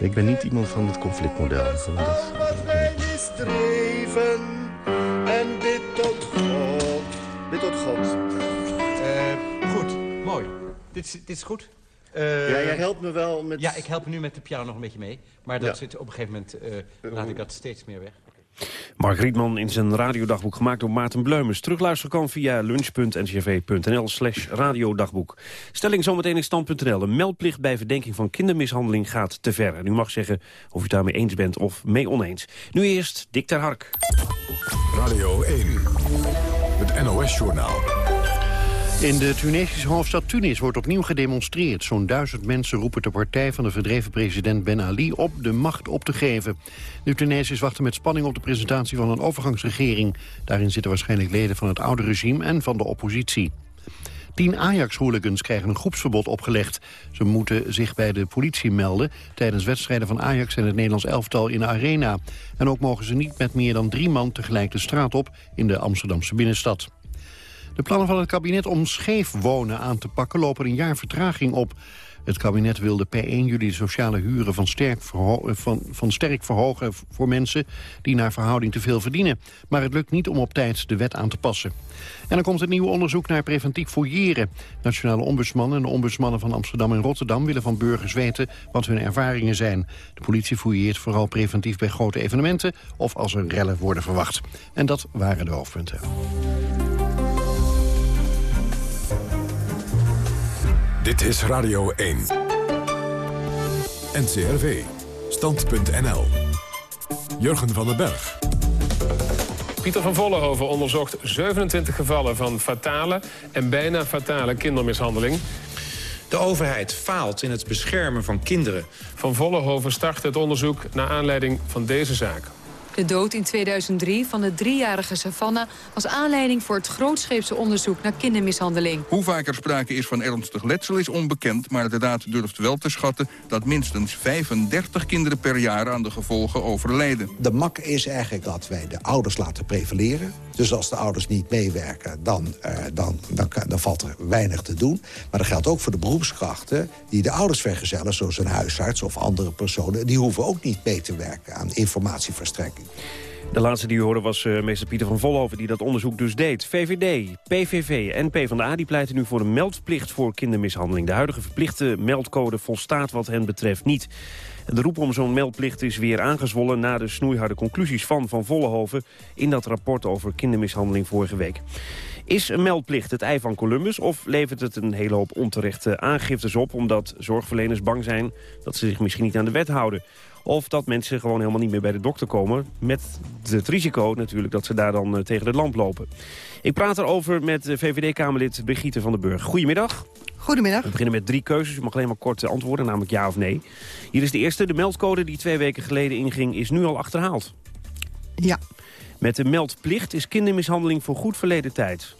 Ik ben niet iemand van het conflictmodel. En bid tot God. Bid tot God. Uh, goed, mooi. Dit is, dit is goed. Uh, ja, jij helpt me wel met... Ja, ik help nu met de piano nog een beetje mee. Maar dat zit op een gegeven moment uh, laat ik dat steeds meer weg. Mark Rietman in zijn radiodagboek gemaakt door Maarten Bleumers. Terugluisteren kan via lunch.ncv.nl slash radiodagboek. Stelling zometeen in stand.nl. De meldplicht bij verdenking van kindermishandeling gaat te ver. En u mag zeggen of u daarmee eens bent of mee oneens. Nu eerst Dick ter Hark. Radio 1, het NOS-journaal. In de Tunesische hoofdstad Tunis wordt opnieuw gedemonstreerd. Zo'n duizend mensen roepen de partij van de verdreven president Ben Ali op de macht op te geven. De Tunesiërs wachten met spanning op de presentatie van een overgangsregering. Daarin zitten waarschijnlijk leden van het oude regime en van de oppositie. Tien Ajax-hooligans krijgen een groepsverbod opgelegd. Ze moeten zich bij de politie melden tijdens wedstrijden van Ajax en het Nederlands elftal in de arena. En ook mogen ze niet met meer dan drie man tegelijk de straat op in de Amsterdamse binnenstad. De plannen van het kabinet om scheef wonen aan te pakken lopen een jaar vertraging op. Het kabinet wilde per 1 juli de sociale huren van sterk, van, van sterk verhogen voor mensen die naar verhouding te veel verdienen. Maar het lukt niet om op tijd de wet aan te passen. En dan komt het nieuwe onderzoek naar preventief fouilleren. Nationale ombudsman en de ombudsmannen van Amsterdam en Rotterdam willen van burgers weten wat hun ervaringen zijn. De politie fouilleert vooral preventief bij grote evenementen of als er rellen worden verwacht. En dat waren de hoofdpunten. Dit is Radio 1. NCRV. Stand.nl. Jurgen van den Berg. Pieter van Vollenhoven onderzocht 27 gevallen van fatale en bijna fatale kindermishandeling. De overheid faalt in het beschermen van kinderen. Van Vollenhoven start het onderzoek naar aanleiding van deze zaak. De dood in 2003 van de driejarige Savannah was aanleiding voor het grootscheepse onderzoek naar kindermishandeling. Hoe vaak er sprake is van ernstig letsel is onbekend, maar de Raad durft wel te schatten dat minstens 35 kinderen per jaar aan de gevolgen overlijden. De mak is eigenlijk dat wij de ouders laten prevaleren. Dus als de ouders niet meewerken, dan, uh, dan, dan, dan, valt er weinig te doen. Maar dat geldt ook voor de beroepskrachten die de ouders vergezellen... zoals een huisarts of andere personen. Die hoeven ook niet mee te werken aan informatieverstrekking. De laatste die u hoorde was uh, meester Pieter van Volhoven die dat onderzoek dus deed. VVD, PVV en PvdA die pleiten nu voor een meldplicht voor kindermishandeling. De huidige verplichte meldcode volstaat wat hen betreft niet. De roep om zo'n meldplicht is weer aangezwollen... na de snoeiharde conclusies van Van Vollenhoven... in dat rapport over kindermishandeling vorige week. Is een meldplicht het ei van Columbus of levert het een hele hoop onterechte aangiftes op... omdat zorgverleners bang zijn dat ze zich misschien niet aan de wet houden? Of dat mensen gewoon helemaal niet meer bij de dokter komen... met het risico natuurlijk dat ze daar dan eh, tegen de lamp lopen. Ik praat erover met VVD-Kamerlid Brigitte van den Burg. Goedemiddag. Goedemiddag. We beginnen met drie keuzes. U mag alleen maar kort antwoorden, namelijk ja of nee. Hier is de eerste. De meldcode die twee weken geleden inging is nu al achterhaald. Ja. Met de meldplicht is kindermishandeling voor goed verleden tijd.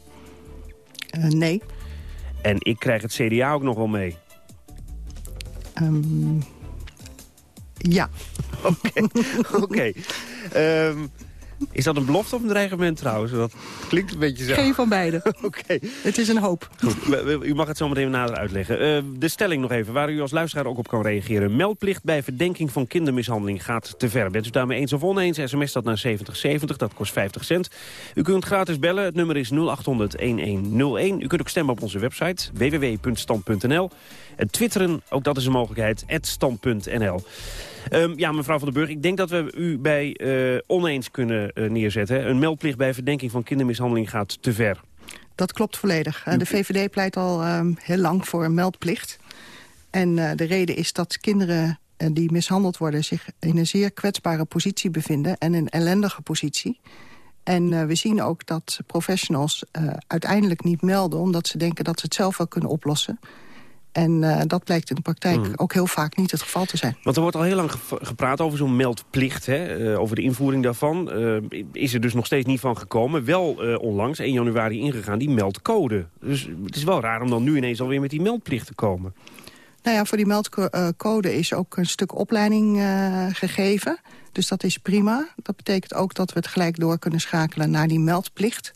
Uh, nee. En ik krijg het CDA ook nog wel mee. Um, ja. Oké. Oké. Um, is dat een belofte of een dreigement trouwens? Dat klinkt een beetje zo. Geen van beide. Oké. Het is een hoop. Goed, u mag het zo meteen nader uitleggen. Uh, de stelling nog even, waar u als luisteraar ook op kan reageren. Meldplicht bij verdenking van kindermishandeling gaat te ver. Bent u daarmee eens of oneens? SMS dat naar 7070, dat kost 50 cent. U kunt gratis bellen, het nummer is 0800-1101. U kunt ook stemmen op onze website www.stand.nl. En twitteren, ook dat is een mogelijkheid, @stand.nl. Um, ja, mevrouw van den Burg, ik denk dat we u bij uh, oneens kunnen uh, neerzetten. Een meldplicht bij verdenking van kindermishandeling gaat te ver. Dat klopt volledig. Uh, de VVD pleit al um, heel lang voor een meldplicht. En de reden is dat kinderen die mishandeld worden... zich in een zeer kwetsbare positie bevinden en een ellendige positie. En we zien ook dat professionals uiteindelijk niet melden... omdat ze denken dat ze het zelf wel kunnen oplossen... En uh, dat blijkt in de praktijk mm. ook heel vaak niet het geval te zijn. Want er wordt al heel lang gepraat over zo'n meldplicht, hè, uh, over de invoering daarvan. Uh, is er dus nog steeds niet van gekomen. Wel onlangs, 1 januari ingegaan, die meldcode. Dus het is wel raar om dan nu ineens alweer met die meldplicht te komen. Nou ja, voor die meldcode is ook een stuk opleiding gegeven. Dus dat is prima. Dat betekent ook dat we het gelijk door kunnen schakelen naar die meldplicht.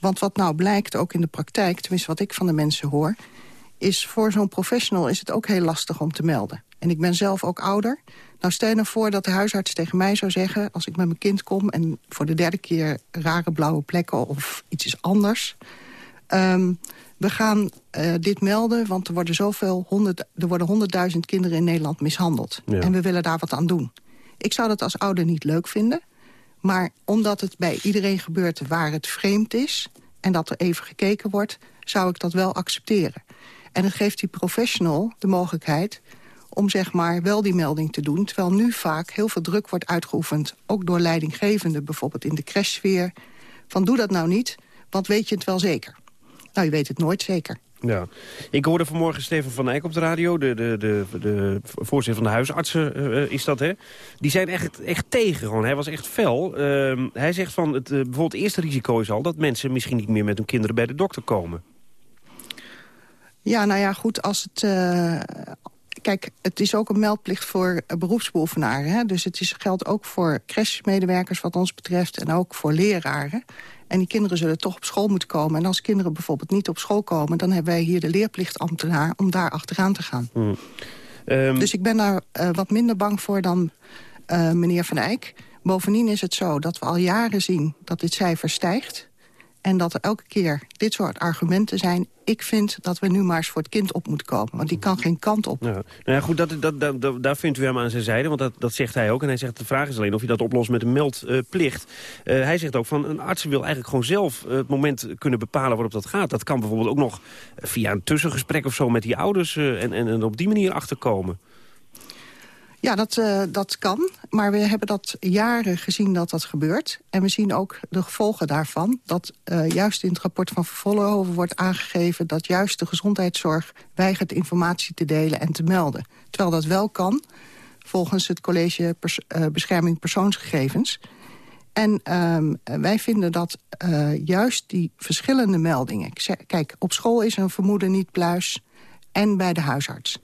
Want wat nou blijkt, ook in de praktijk, tenminste wat ik van de mensen hoor is voor zo'n professional is het ook heel lastig om te melden. En ik ben zelf ook ouder. Nou, stel je nou voor dat de huisarts tegen mij zou zeggen... als ik met mijn kind kom en voor de derde keer rare blauwe plekken... of iets is anders... Um, we gaan uh, dit melden, want er worden zoveel honderd, er worden honderdduizend kinderen in Nederland mishandeld. Ja. En we willen daar wat aan doen. Ik zou dat als ouder niet leuk vinden. Maar omdat het bij iedereen gebeurt waar het vreemd is... en dat er even gekeken wordt, zou ik dat wel accepteren. En het geeft die professional de mogelijkheid om zeg maar wel die melding te doen. Terwijl nu vaak heel veel druk wordt uitgeoefend. Ook door leidinggevenden, bijvoorbeeld in de crashsfeer. Van doe dat nou niet, want weet je het wel zeker. Nou, je weet het nooit zeker. Ja. Ik hoorde vanmorgen Steven van Eyck op de radio, de, de, de, de voorzitter van de huisartsen uh, is dat, hè? Die zijn echt, echt tegen, gewoon. hij was echt fel. Uh, hij zegt van, het, uh, bijvoorbeeld het eerste risico is al dat mensen misschien niet meer met hun kinderen bij de dokter komen. Ja, nou ja, goed, als het... Uh, kijk, het is ook een meldplicht voor beroepsbeoefenaren. Hè? Dus het is, geldt ook voor crashmedewerkers wat ons betreft... en ook voor leraren. En die kinderen zullen toch op school moeten komen. En als kinderen bijvoorbeeld niet op school komen... dan hebben wij hier de leerplichtambtenaar om daar achteraan te gaan. Hmm. Um... Dus ik ben daar uh, wat minder bang voor dan uh, meneer Van Eyck. Bovendien is het zo dat we al jaren zien dat dit cijfer stijgt... En dat er elke keer dit soort argumenten zijn. Ik vind dat we nu maar eens voor het kind op moeten komen. Want die kan geen kant op. Nou ja, goed, dat, dat, daar vindt u hem aan zijn zijde. Want dat, zegt hij ook. En hij zegt, de vraag is alleen of je dat oplost met een meldplicht. Uh, hij zegt ook van, een arts wil eigenlijk gewoon zelf uh, het moment kunnen bepalen waarop dat gaat. Dat kan bijvoorbeeld ook nog via een tussengesprek of zo met die ouders... Eh, en, en op die manier achterkomen. Ja, dat, uh, dat kan. Maar we hebben dat jaren gezien dat dat gebeurt. En we zien ook de gevolgen daarvan. Dat uh, juist in het rapport van Vervollenhoven wordt aangegeven... dat juist de gezondheidszorg weigert informatie te delen en te melden. Terwijl dat wel kan, volgens het College uh, Bescherming Persoonsgegevens. En um, wij vinden dat juist die verschillende meldingen... Kijk, op school is een vermoeden niet pluis en bij de huisarts...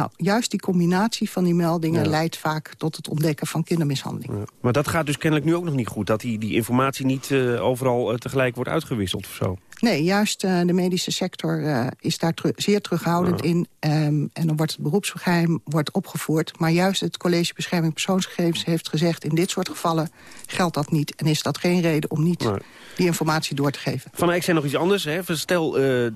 Nou, juist die combinatie van die meldingen leidt vaak tot het ontdekken van kindermishandeling. Ja. Maar dat gaat dus kennelijk nu ook nog niet goed, dat die, die informatie niet uh, overal uh, tegelijk wordt uitgewisseld of zo? Nee, juist uh, de medische sector uh, is daar teru zeer terughoudend ja. in. Um, en dan wordt het beroepsgeheim wordt opgevoerd. Maar juist het College Bescherming Persoonsgegevens heeft gezegd... in dit soort gevallen geldt dat niet. En is dat geen reden om niet nee. die informatie door te geven. Van ik zei nog iets anders. Hè. Stel uh,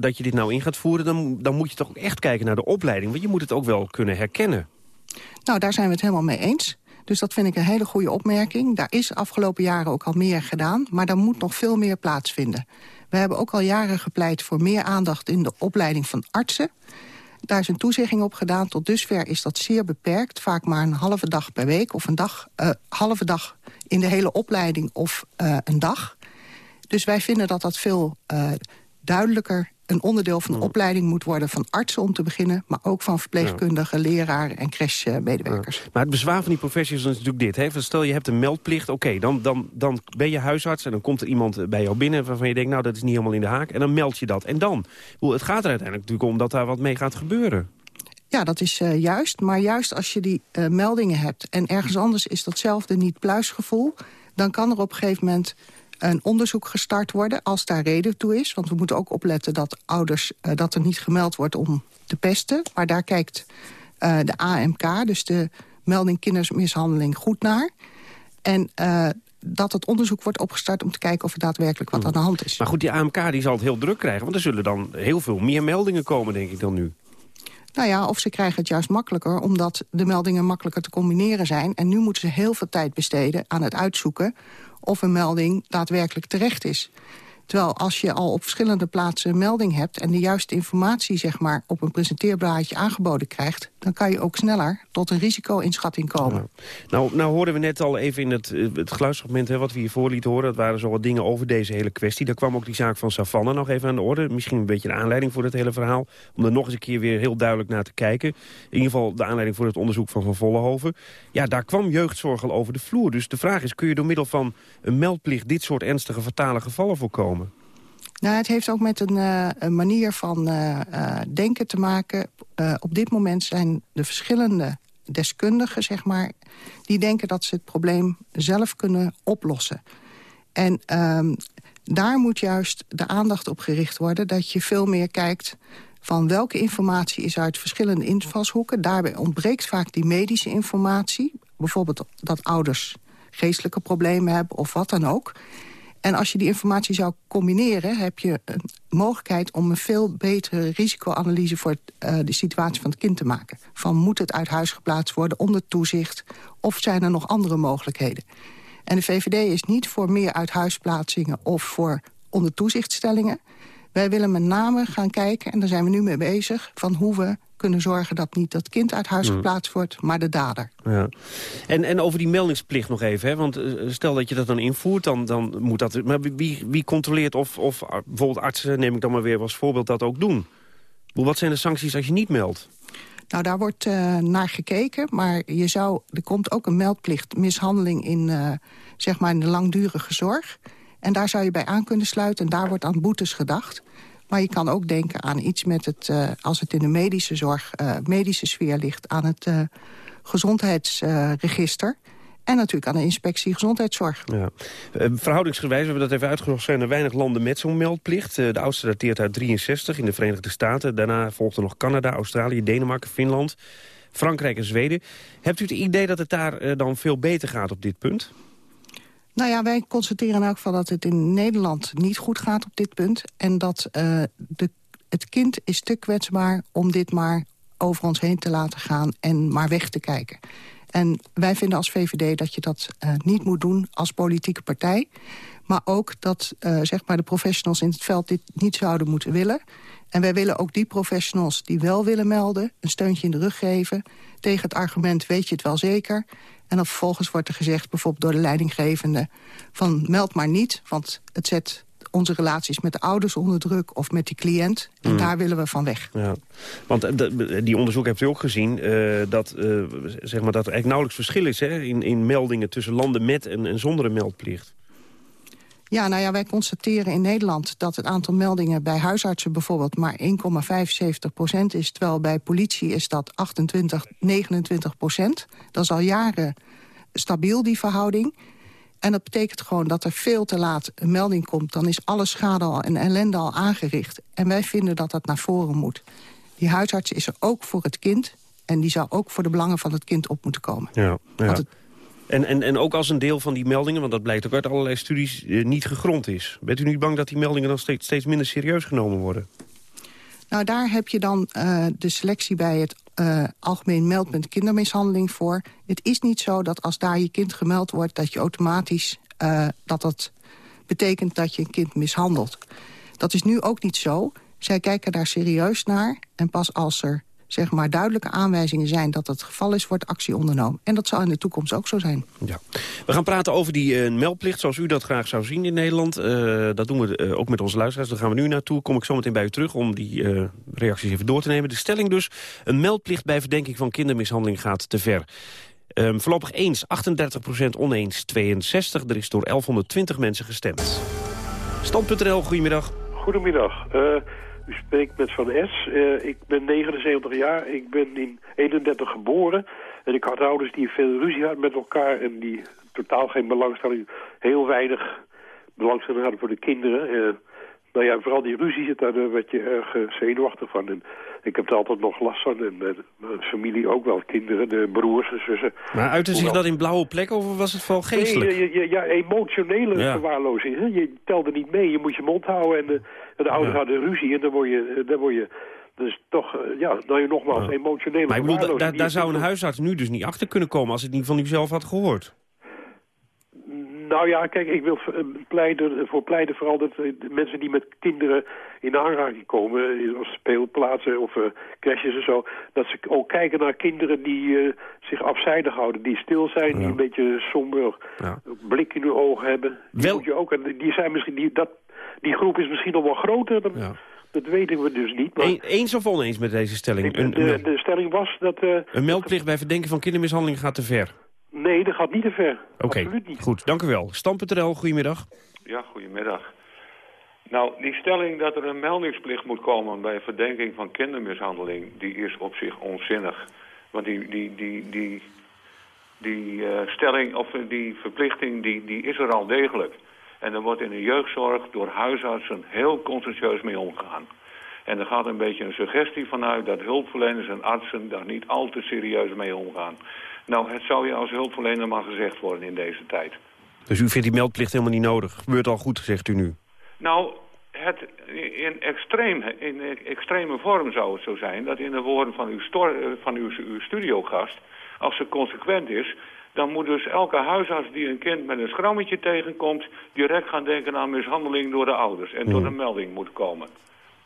dat je dit nou in gaat voeren... Dan, dan moet je toch echt kijken naar de opleiding. Want je moet het ook wel kunnen herkennen. Nou, daar zijn we het helemaal mee eens. Dus dat vind ik een hele goede opmerking. Daar is afgelopen jaren ook al meer gedaan, maar daar moet nog veel meer plaatsvinden. We hebben ook al jaren gepleit voor meer aandacht in de opleiding van artsen. Daar is een toezegging op gedaan. Tot dusver is dat zeer beperkt. Vaak maar een halve dag per week of een dag, uh, halve dag in de hele opleiding of uh, een dag. Dus wij vinden dat dat veel uh, duidelijker een onderdeel van de opleiding moet worden van artsen om te beginnen... maar ook van verpleegkundigen, leraren en crashmedewerkers. Maar het bezwaar van die professie is natuurlijk dit. Hè? Stel je hebt een meldplicht, oké, dan, dan, dan ben je huisarts... en dan komt er iemand bij jou binnen waarvan je denkt... nou, dat is niet helemaal in de haak, en dan meld je dat. En dan? Het gaat er uiteindelijk natuurlijk om dat daar wat mee gaat gebeuren. Ja, dat is uh, juist. Maar juist als je die uh, meldingen hebt... en ergens anders is datzelfde niet-pluisgevoel... dan kan er op een gegeven moment een onderzoek gestart worden als daar reden toe is. Want we moeten ook opletten dat ouders uh, dat er niet gemeld wordt om te pesten. Maar daar kijkt uh, de AMK, dus de melding kindermishandeling, goed naar. En uh, dat het onderzoek wordt opgestart om te kijken of er daadwerkelijk wat aan de hand is. Maar goed, die AMK die zal het heel druk krijgen. Want er zullen dan heel veel meer meldingen komen, denk ik dan nu. Nou ja, of ze krijgen het juist makkelijker... omdat de meldingen makkelijker te combineren zijn. En nu moeten ze heel veel tijd besteden aan het uitzoeken of een melding daadwerkelijk terecht is. Terwijl als je al op verschillende plaatsen een melding hebt... en de juiste informatie zeg maar, op een presenteerblaadje aangeboden krijgt... dan kan je ook sneller tot een risico-inschatting komen. Nou, nou hoorden we net al even in het, eh, het geluidsfragment... Wat we hiervoor lieten horen, dat waren zo wat dingen over deze hele kwestie. Daar kwam ook die zaak van Savanne nog even aan de orde. Misschien een beetje de aanleiding voor het hele verhaal. Om er nog eens een keer weer heel duidelijk naar te kijken. In ieder geval de aanleiding voor het onderzoek van Van Vollenhoven. Ja, daar kwam jeugdzorg al over de vloer. Dus de vraag is, kun je door middel van een meldplicht... dit soort ernstige fatale gevallen voorkomen? Nou, het heeft ook met een, uh, een manier van uh, uh, denken te maken. op dit moment zijn de verschillende deskundigen, zeg maar... die denken dat ze het probleem zelf kunnen oplossen. En ehm, daar moet juist de aandacht op gericht worden... dat je veel meer kijkt van welke informatie is uit verschillende invalshoeken. Daarbij ontbreekt vaak die medische informatie. Bijvoorbeeld dat ouders geestelijke problemen hebben of wat dan ook... En als je die informatie zou combineren... heb je een mogelijkheid om een veel betere risicoanalyse... voor uh, de situatie van het kind te maken. Van moet het uit huis geplaatst worden onder toezicht... of zijn er nog andere mogelijkheden? En de VVD is niet voor meer uithuisplaatsingen... of voor onder toezichtstellingen. Wij willen met name gaan kijken, en daar zijn we nu mee bezig... van hoe we kunnen zorgen dat niet dat kind uit huis mm. geplaatst wordt, maar de dader. Ja. En, en over die meldingsplicht nog even, hè? want eh, stel dat je dat dan invoert, dan, dan moet dat... Maar wie, wie controleert of, of bijvoorbeeld artsen, neem ik dan maar weer als voorbeeld, dat ook doen? Wat zijn de sancties als je niet meldt? Nou, daar wordt uh, naar gekeken, maar je zou, er komt ook een meldplicht mishandeling in, uh, zeg maar in de langdurige zorg. En daar zou je bij aan kunnen sluiten en daar wordt aan boetes gedacht. Maar je kan ook denken aan iets met het, uh, als het in de medische zorg, uh, medische sfeer ligt, aan het uh, gezondheidsregister. en natuurlijk aan de inspectie gezondheidszorg. Ja. verhoudingsgewijs, we hebben dat even uitgezocht, zijn er weinig landen met zo'n meldplicht. de oudste dateert uit 63 in de Verenigde Staten. Daarna volgden nog Canada, Australië, Denemarken, Finland, Frankrijk en Zweden. Hebt u het idee dat het daar dan veel beter gaat op dit punt? Nou ja, wij constateren in elk geval dat het in Nederland niet goed gaat op dit punt. En dat uh, de, het kind is te kwetsbaar om dit maar over ons heen te laten gaan en maar weg te kijken. En wij vinden als VVD dat je dat uh, niet moet doen als politieke partij. Maar ook dat uh, zeg maar de professionals in het veld dit niet zouden moeten willen. En wij willen ook die professionals die wel willen melden... een steuntje in de rug geven tegen het argument weet je het wel zeker. En dan vervolgens wordt er gezegd, bijvoorbeeld door de leidinggevende... van meld maar niet, want het zet onze relaties met de ouders onder druk... of met die cliënt, en mm. daar willen we van weg. Ja. Want uh, die onderzoek hebt u ook gezien... Uh, dat, uh, zeg maar dat er eigenlijk nauwelijks verschil is hè, in, in meldingen... tussen landen met en, en zonder een meldplicht. Ja, nou ja, wij constateren in Nederland dat het aantal meldingen bij huisartsen bijvoorbeeld maar 1,75 procent is. Terwijl bij politie is dat 28, 29 procent. Dat is al jaren stabiel, die verhouding. En dat betekent gewoon dat er veel te laat een melding komt. Dan is alle schade al en ellende al aangericht. En wij vinden dat dat naar voren moet. Die huisarts is er ook voor het kind. En die zou ook voor de belangen van het kind op moeten komen. Ja, ja. Want het, en, en, en ook als een deel van die meldingen, want dat blijkt ook uit allerlei studies, eh, niet gegrond is. Bent u niet bang dat die meldingen dan steeds, steeds minder serieus genomen worden? Nou, daar heb je dan uh, de selectie bij het uh, Algemeen Meldpunt Kindermishandeling voor. Het is niet zo dat als daar je kind gemeld wordt... dat je automatisch dat dat betekent dat je een kind mishandelt. Dat is nu ook niet zo. Zij kijken daar serieus naar. En pas als er zeg maar, duidelijke aanwijzingen zijn dat het geval is, wordt actie ondernomen. En dat zal in de toekomst ook zo zijn. Ja. We gaan praten over die uh, meldplicht, zoals u dat graag zou zien in Nederland. Uh, dat doen we uh, ook met onze luisteraars. Daar gaan we nu naartoe. Kom ik zo meteen bij u terug om die reacties even door te nemen. De stelling dus, een meldplicht bij verdenking van kindermishandeling gaat te ver. Um, voorlopig eens, 38% oneens, 62. Er is door 1120 mensen gestemd. Stand.nl, goedemiddag. Goedemiddag. U spreekt met Van S. Uh, ik ben 79 jaar. Ik ben in 31 geboren. En ik had ouders die veel ruzie hadden met elkaar... en die totaal geen belangstelling, heel weinig belangstelling hadden voor de kinderen. Uh, nou ja, vooral die ruzie, daar werd je erg uh, zenuwachtig van. En ik heb er altijd nog last van. En mijn familie ook wel, kinderen, de broers en zussen. Maar uitte zich dat in blauwe plekken of was het vooral geestelijk? Nee, ja, ja, emotionele ja. verwaarlozing. Hè? Je telde niet mee, je moet je mond houden. En de, de ouders hadden ruzie en dan word je... Dan word je dus toch, ja, nou je nogmaals, emotionele Maar ik bedoel, da daar zou een huisarts nu dus niet achter kunnen komen... als het niet van u zelf had gehoord. Nou ja, kijk, ik wil pleiten, voor pleiten vooral dat de mensen die met kinderen in aanraking komen, op speelplaatsen of uh, crèches en zo, dat ze ook kijken naar kinderen die uh, zich afzijdig houden, die stil zijn, ja. die een beetje somber ja. blik in hun ogen hebben. Die wel... moet je ook, en die zijn misschien, die, dat, die groep is misschien nog wel groter dan... Ja. Dat weten we dus niet. Maar... E eens of oneens met deze stelling? De, de, stelling was dat... Uh, een meldplicht bij verdenken van kindermishandeling gaat te ver. Nee, dat gaat niet te ver. Oké, okay, goed. Dank u wel. Stam.nl, goedemiddag. Ja, goedemiddag. Nou, die stelling dat er een meldingsplicht moet komen bij verdenking van kindermishandeling, die is op zich onzinnig. Want die, die, die, die, die uh, stelling, of die verplichting, die, die is er al degelijk. En er wordt in de jeugdzorg door huisartsen heel conscientieus mee omgegaan. En er gaat een beetje een suggestie vanuit dat hulpverleners en artsen daar niet al te serieus mee omgaan. Nou, het zou je als hulpverlener maar gezegd worden in deze tijd. Dus u vindt die meldplicht helemaal niet nodig? Gebeurt al goed, zegt u nu? Nou, het, in, extreem, in extreme vorm zou het zo zijn... dat in de woorden van uw, stor, van uw, uw studiogast... als ze consequent is, dan moet dus elke huisarts die een kind met een schrammetje tegenkomt... direct gaan denken aan mishandeling door de ouders... en tot een melding moet komen.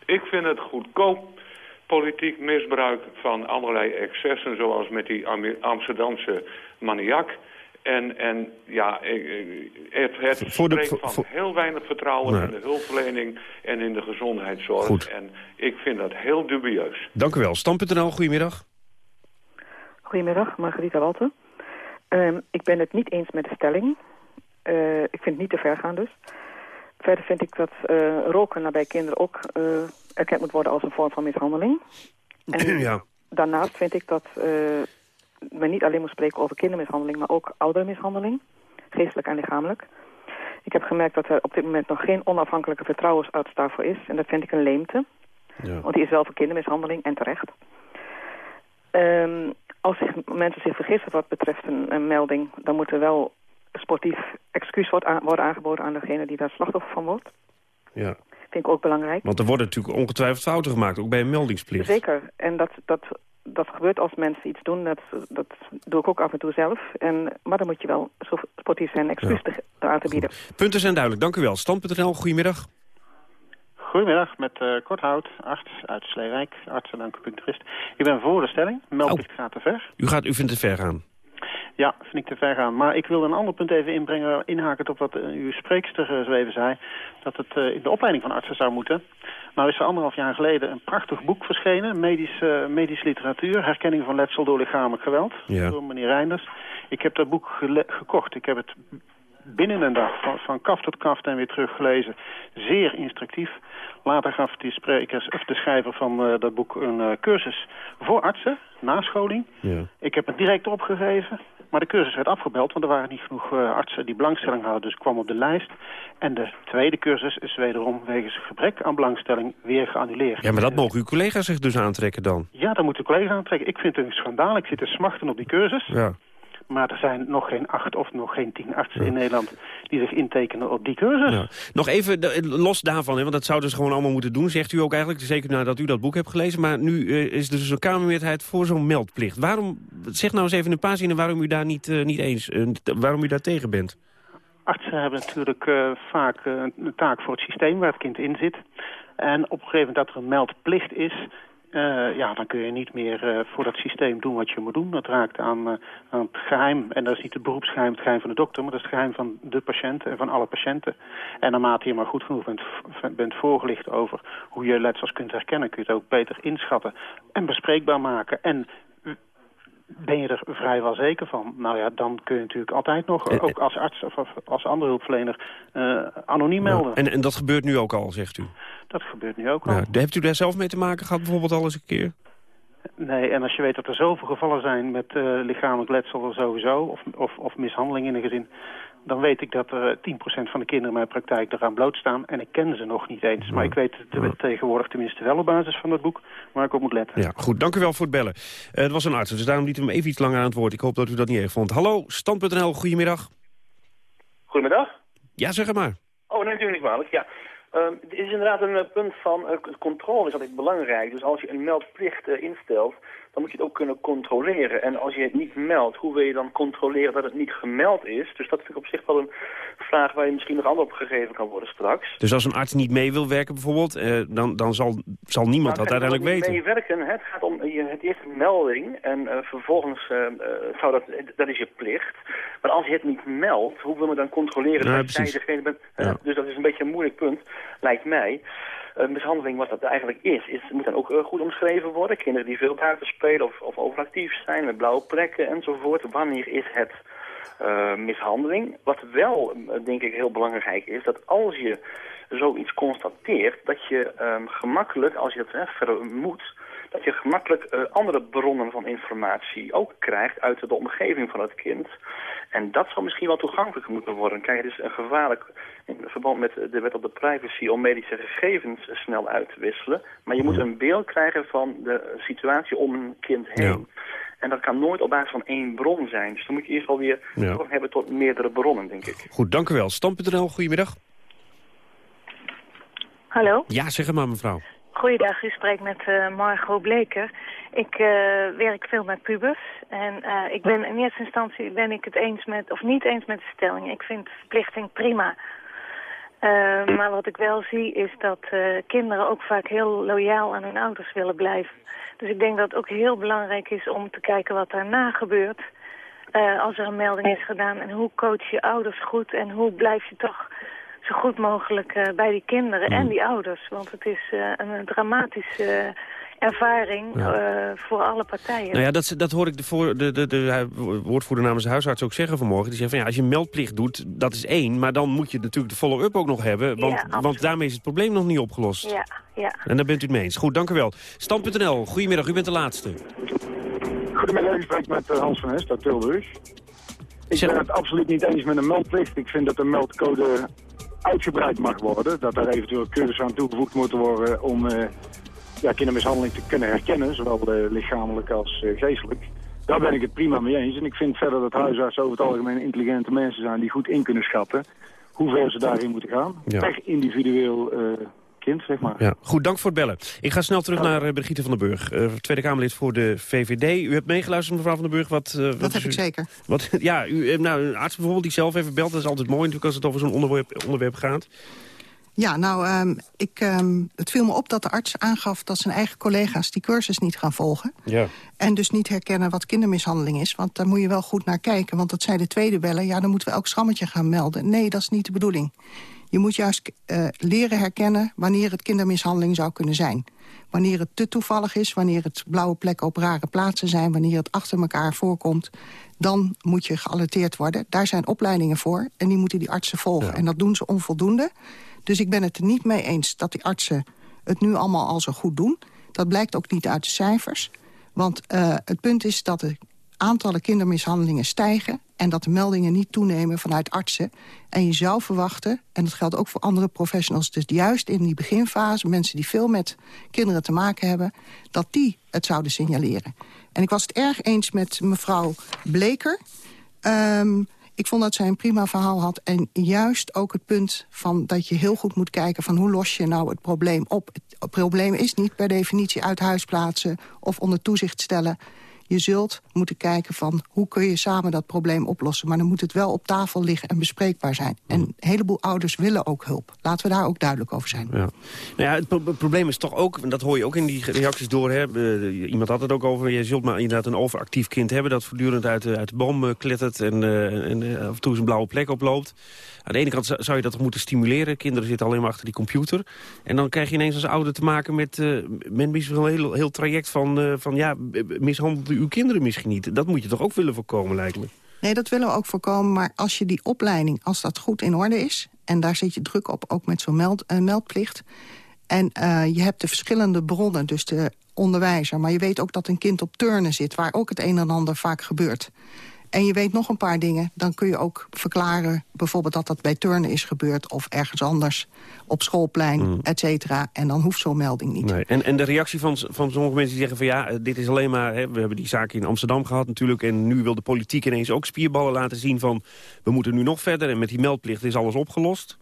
Ik vind het goedkoop politiek misbruik van allerlei excessen... zoals met die Amsterdamse maniak... En, en ja, het, het voor de, spreekt van voor... heel weinig vertrouwen nee. in de hulpverlening en in de gezondheidszorg. Goed. En ik vind dat heel dubieus. Dank u wel. Stam.nl, goedemiddag. Goedemiddag, Margarita Walter. Um, ik ben het niet eens met de stelling. Uh, ik vind het niet te ver gaan dus. Verder vind ik dat uh, roken bij kinderen ook uh, erkend moet worden als een vorm van mishandeling. En ja. daarnaast vind ik dat men niet alleen moet spreken over kindermishandeling, maar ook oudermishandeling, geestelijk en lichamelijk. Ik heb gemerkt dat er op dit moment nog geen onafhankelijke vertrouwensarts daarvoor is. En dat vind ik een leemte. Ja. Want die is wel voor kindermishandeling en terecht. Um, als zich, mensen zich vergissen wat betreft een, een, melding... dan moet er wel sportief excuus worden aangeboden aan degene die daar slachtoffer van wordt. Ja. Vind ik ook belangrijk. Want er worden natuurlijk ongetwijfeld fouten gemaakt, ook bij een meldingsplicht. Zeker. En dat, dat, dat gebeurt als mensen iets doen. Dat, dat doe ik ook af en toe zelf. En, maar dan moet je wel zo sportief zijn excuus ja. te, aan te bieden. Goed. Punten zijn duidelijk. Dank u wel. Stand.nl, goedemiddag. Goedemiddag, met uh, Korthout, arts uit Sleewijk, arts en acupuncturist. Ik ben voor de stelling. Meldplicht oh. gaat te ver. U, gaat, u vindt het ver gaan? Ja, vind ik te ver gaan. Maar ik wil een ander punt even inbrengen, inhakend op wat uh, uw spreekster zo even zei. Dat het uh, in de opleiding van artsen zou moeten. Nou is er anderhalf jaar geleden een prachtig boek verschenen, medische, medische literatuur, herkenning van letsel door lichamelijk geweld, ja. door meneer Reinders. Ik heb dat boek gekocht. Ik heb het binnen een dag, van, van kaf tot kaf en weer teruggelezen. Zeer instructief. Later gaf die sprekers, of de schrijver van uh, dat boek een uh, cursus voor artsen, nascholing. Ja. Ik heb het direct opgegeven. Maar de cursus werd afgebeld, want er waren niet genoeg uh, artsen die belangstelling hadden. Dus kwam op de lijst. En de tweede cursus is wederom wegens gebrek aan belangstelling weer geannuleerd. Ja, maar dat mogen uw collega's zich dus aantrekken dan? Ja, dat moeten collega's aantrekken. Ik vind het een schandaal. Ik zit te smachten op die cursus. Ja. Maar er zijn nog geen acht of nog geen tien artsen ja. in Nederland die zich intekenen op die cursus. Ja. Nog even los daarvan, hè, want dat zouden ze gewoon allemaal moeten doen, zegt u ook eigenlijk. Zeker nadat u dat boek hebt gelezen. Maar nu uh, is er dus een Kamermeerderheid voor zo'n meldplicht. Waarom, zeg nou eens even een paar zinnen waarom u daar niet, uh, niet eens, uh, waarom u daar tegen bent. artsen hebben natuurlijk vaak een taak voor het systeem waar het kind in zit. En op een gegeven moment dat er een meldplicht is... Uh, ja, dan kun je niet meer voor dat systeem doen wat je moet doen. Dat raakt aan, aan, het geheim. En dat is niet het beroepsgeheim, het geheim van de dokter... maar dat is het geheim van de patiënt en van alle patiënten. En naarmate je maar goed genoeg bent, bent voorgelicht over hoe je letsels kunt herkennen... kun je het ook beter inschatten en bespreekbaar maken. En ben je er vrijwel zeker van? Nou ja, dan kun je natuurlijk altijd nog, eh, ook als arts of als andere hulpverlener, uh, anoniem melden. En, en dat gebeurt nu ook al, zegt u? Dat gebeurt nu ook al. Ja, hebt u daar zelf mee te maken gehad, bijvoorbeeld al eens een keer? Nee, en als je weet dat er zoveel gevallen zijn met uh, lichamelijk letsel sowieso, of, of, of mishandeling in een gezin, dan weet ik dat er 10% van de kinderen in mijn praktijk eraan blootstaan. En ik ken ze nog niet eens. Maar ik weet het tegenwoordig tenminste wel op basis van het boek waar ik op moet letten. Ja, goed. Dank u wel voor het bellen. Uh, het was een arts, dus daarom liet we hem even iets langer aan het woord. Ik hoop dat u dat niet erg vond. Hallo, Stand.nl, goedemiddag. Goedemiddag. Ja, zeg maar. Oh, nee, natuurlijk niet kwalijk. Ja. Uh, het is inderdaad een uh, punt van uh, controle is altijd belangrijk. Dus als je een meldplicht instelt, dan moet je het ook kunnen controleren. En als je het niet meldt, hoe wil je dan controleren dat het niet gemeld is? Dus dat vind ik op zich wel een vraag waar je misschien nog antwoord op gegeven kan worden straks. Dus als een arts niet mee wil werken bijvoorbeeld, eh, dan, dan zal, zal niemand nou, dat uiteindelijk weten? meewerken, het gaat om je, het eerste melding en uh, vervolgens uh, zou dat, dat is je plicht. Maar als je het niet meldt, hoe wil je dan controleren nou, dat jij degene bent? Ja. Dus dat is een beetje een moeilijk punt, lijkt mij. Mishandeling, wat dat eigenlijk is, is moet dan ook uh, goed omschreven worden. Kinderen die veel buiten spelen of, of overactief zijn, met blauwe plekken enzovoort. Wanneer is het uh, mishandeling? Wat wel, denk ik, heel belangrijk is, dat als je zoiets constateert, dat je um, gemakkelijk, als je het verder moet, dat je gemakkelijk andere bronnen van informatie ook krijgt uit de omgeving van het kind. En dat zal misschien wel toegankelijker moeten worden. Krijg je dus een gevaarlijk, in verband met de wet op de privacy, om medische gegevens snel uit te wisselen. Maar je moet een beeld krijgen van de situatie om een kind heen. En dat kan nooit op basis van één bron zijn. Dus dan moet je eerst alweer ja. hebben tot meerdere bronnen, denk ik. Goed, dank u wel. Stam.nl, goedemiddag. Hallo? Ja, zeg maar mevrouw. Goeiedag, u spreekt met uh, Margot Bleker. Ik uh, werk veel met pubers en uh, ik ben in eerste instantie ben ik het eens met, of niet eens met de stelling. Ik vind verplichting prima. maar wat ik wel zie is dat kinderen ook vaak heel loyaal aan hun ouders willen blijven. Dus ik denk dat het ook heel belangrijk is om te kijken wat daarna gebeurt. als er een melding is gedaan en hoe coach je ouders goed en hoe blijf je toch zo goed mogelijk uh, bij die kinderen en mm. die ouders. Want het is uh, een dramatische uh, ervaring voor alle partijen. Nou ja, dat, dat hoor ik de, voor, de, de, de, woordvoerder namens de huisarts ook zeggen vanmorgen. Die zegt van ja, als je meldplicht doet, dat is één. Maar dan moet je natuurlijk de follow-up ook nog hebben. Want, ja, want daarmee is het probleem nog niet opgelost. Ja, ja. En daar bent u het mee eens. Goed, dank u wel. Stand.nl, goedemiddag, u bent de laatste. Goedemiddag, ik spreek met Hans van Hest uit Tilburg. Ik ben het absoluut niet eens met een meldplicht. Ik vind dat de meldcode uitgebreid mag worden. Dat daar eventueel cursussen aan toegevoegd moeten worden om uh, ja, kindermishandeling te kunnen herkennen. Zowel uh, lichamelijk als uh, geestelijk. Daar ben ik het prima mee eens. En ik vind verder dat huisartsen over het algemeen intelligente mensen zijn die goed in kunnen schatten hoe ver ze daarin moeten gaan. Ja. Per individueel kind, zeg maar. Ja, goed, dank voor het bellen. Ik ga snel terug naar uh, Brigitte van den Burg, uh, Tweede Kamerlid voor de VVD. U hebt meegeluisterd, mevrouw van den Burg. Wat, uh, wat dat heb ik zeker. Wat, ja, u, nou, een arts bijvoorbeeld die zelf even belt, dat is altijd mooi natuurlijk als het over zo'n onderwerp, onderwerp gaat. Ja, nou, um, ik, um, het viel me op dat de arts aangaf dat zijn eigen collega's die cursus niet gaan volgen. Ja. En dus niet herkennen wat kindermishandeling is. Want daar moet je wel goed naar kijken. Want dat zei de tweede bellen, ja, dan moeten we elk schrammetje gaan melden. Nee, dat is niet de bedoeling. Je moet juist uh, leren herkennen wanneer het kindermishandeling zou kunnen zijn. Wanneer het te toevallig is, wanneer het blauwe plekken op rare plaatsen zijn... wanneer het achter elkaar voorkomt, dan moet je gealerteerd worden. Daar zijn opleidingen voor en die moeten die artsen volgen. En dat doen ze onvoldoende. Dus ik ben het er niet mee eens dat die artsen het nu allemaal al zo goed doen. Dat blijkt ook niet uit de cijfers. Want uh, het punt is dat de aantallen kindermishandelingen stijgen... en dat de meldingen niet toenemen vanuit artsen. En je zou verwachten, en dat geldt ook voor andere professionals... dus juist in die beginfase, mensen die veel met kinderen te maken hebben... dat die het zouden signaleren. En ik was het erg eens met mevrouw Bleker... Um, ik vond dat zij een prima verhaal had. En juist ook het punt van dat je heel goed moet kijken... van hoe los je nou het probleem op. Het probleem is niet per definitie uit huis plaatsen... of onder toezicht stellen Je zult moeten kijken van hoe kun je samen dat probleem oplossen. Maar dan moet het wel op tafel liggen en bespreekbaar zijn. En een heleboel ouders willen ook hulp. Laten we daar ook duidelijk over zijn. Ja. Nou ja, het, probleem is toch ook, en dat hoor je ook in die reacties door... Hè, iemand had het ook over, je zult maar inderdaad een overactief kind hebben... dat voortdurend uit de, uit de boom uh, klettert en, uh, en uh, af en toe zijn blauwe plek oploopt. Aan de ene kant zou je dat toch moeten stimuleren. Kinderen zitten alleen maar achter die computer. En dan krijg je ineens als ouder te maken met, met een heel, heel traject van... Van ja, mishandelt uw kinderen misschien niet. Dat moet je toch ook willen voorkomen, lijkt me. Nee, dat willen we ook voorkomen. Maar als je die opleiding, als dat goed in orde is... en daar zit je druk op, ook met zo'n meld, uh, meldplicht... en je hebt de verschillende bronnen, dus de onderwijzer... maar je weet ook dat een kind op turnen zit... waar ook het een en ander vaak gebeurt en je weet nog een paar dingen, dan kun je ook verklaren... bijvoorbeeld dat dat bij turnen is gebeurd of ergens anders op schoolplein, mm. et cetera. En dan hoeft zo'n melding niet. Nee. En, en de reactie van, van sommige mensen die zeggen van ja, dit is alleen maar... Hè, we hebben die zaak in Amsterdam gehad natuurlijk... en nu wil de politiek ineens ook spierballen laten zien van... we moeten nu nog verder en met die meldplicht is alles opgelost.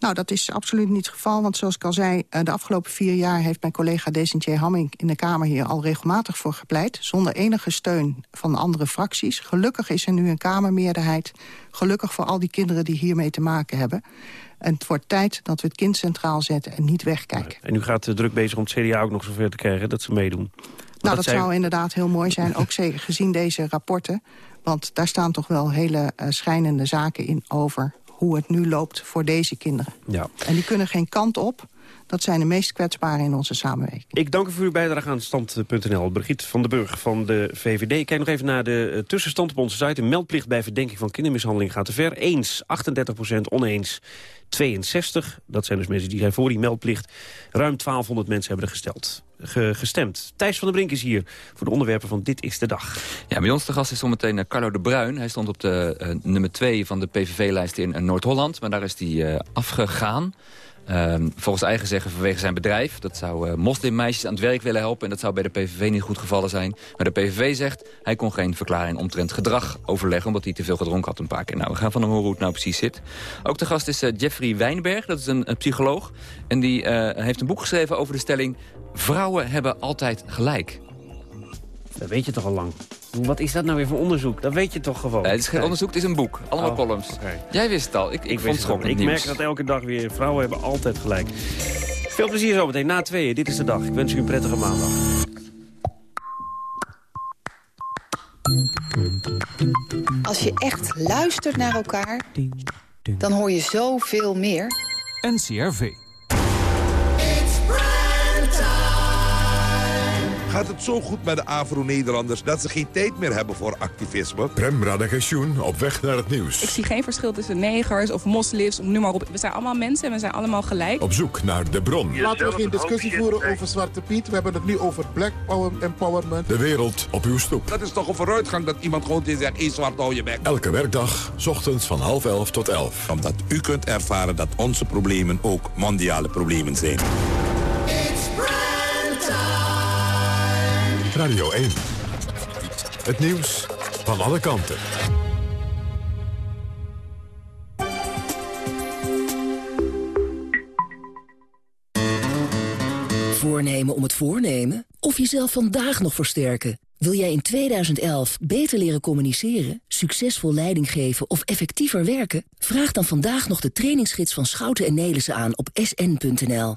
Nou, dat is absoluut niet het geval. Want zoals ik al zei, eh, de afgelopen vier jaar... heeft mijn collega Desentje Hamming in de Kamer hier al regelmatig voor gepleit. Zonder enige steun van andere fracties. Gelukkig is er nu een Kamermeerderheid. Gelukkig voor al die kinderen die hiermee te maken hebben. En het wordt tijd dat we het kind centraal zetten en niet wegkijken. En u gaat druk bezig om het CDA ook nog zover te krijgen dat ze meedoen. nou, dat, zou inderdaad heel mooi zijn, ook zeker gezien deze rapporten. Want daar staan toch wel hele uh, schijnende zaken in over hoe het nu loopt voor deze kinderen. Ja. En die kunnen geen kant op. Dat zijn de meest kwetsbaren in onze samenleving. Ik dank u voor uw bijdrage aan stand.nl. Brigitte van den Burg van de VVD. Kijk nog even naar de eh, tussenstand op onze site. Een meldplicht bij verdenking van kindermishandeling gaat te ver. Eens 38% oneens 62. Dat zijn dus mensen die zijn voor die meldplicht. Ruim 1200 mensen hebben er gesteld, gestemd. Thijs van der Brink is hier voor de onderwerpen van Dit is de Dag. Ja, bij ons de gast is zometeen uh, Carlo de Bruin. Hij stond op de uh, nummer 2 van de PVV-lijst in Noord-Holland. Maar daar is hij afgegaan. Ehm, volgens eigen zeggen vanwege zijn bedrijf. Dat zou uh, moslimmeisjes aan het werk willen helpen. En dat zou bij de PVV niet goed gevallen zijn. Maar de PVV zegt, hij kon geen verklaring omtrent gedrag overleggen... omdat hij te veel gedronken had een paar keer. Nou, we gaan van hem horen hoe het nou precies zit. Ook de gast is uh, Jeffrey Wijnberg, dat is een, psycholoog. En die uh, heeft een boek geschreven over de stelling... vrouwen hebben altijd gelijk. Dat weet je toch al lang. Wat is dat nou weer voor onderzoek? Dat weet je toch gewoon? Nee, het is geen onderzoek, het is een boek. Allemaal oh, columns. Jij wist het al. Ik, ik, ik vond het schokkend Ik merk dat elke dag weer. Vrouwen hebben altijd gelijk. Veel plezier zometeen na tweeën. Dit is de dag. Ik wens u een prettige maandag. Als je echt luistert naar elkaar, dan hoor je zoveel meer. NCRV. Gaat het zo goed met de Afro-Nederlanders... dat ze geen tijd meer hebben voor activisme. Prem Radagensjoen op weg naar het nieuws. Ik zie geen verschil tussen negers of moslims, noem maar op. We zijn allemaal mensen en we zijn allemaal gelijk. Op zoek naar de bron. Laten we geen discussie voeren over Zwarte Piet. We hebben het nu over black power empowerment. De wereld op uw stoep. Dat is toch een vooruitgang dat iemand gewoon tegen zegt... één zwart hou je bek. Elke werkdag, ochtends van half elf tot elf. Omdat u kunt ervaren dat onze problemen ook mondiale problemen zijn. Radio 1. Het nieuws van alle kanten. Voornemen om het voornemen? Of jezelf vandaag nog versterken? Wil jij in 2011 beter leren communiceren, succesvol leiding geven of effectiever werken? Vraag dan vandaag nog de trainingsgids van Schouten en Nelissen aan op sn.nl.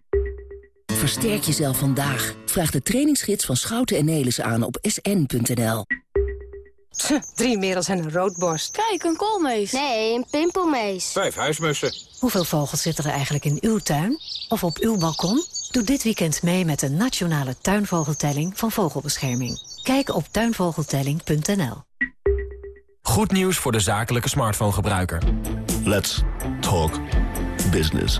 Versterk jezelf vandaag. Vraag de trainingsgids van Schouten en Nelissen aan op sn.nl. Drie merels en een roodborst. Kijk, een koolmees. Nee, een pimpelmees. Vijf huismussen. Hoeveel vogels zitten er eigenlijk in uw tuin? Of op uw balkon? Doe dit weekend mee met de nationale tuinvogeltelling van Vogelbescherming. Kijk op tuinvogeltelling.nl. Goed nieuws voor de zakelijke smartphonegebruiker. Let's talk business.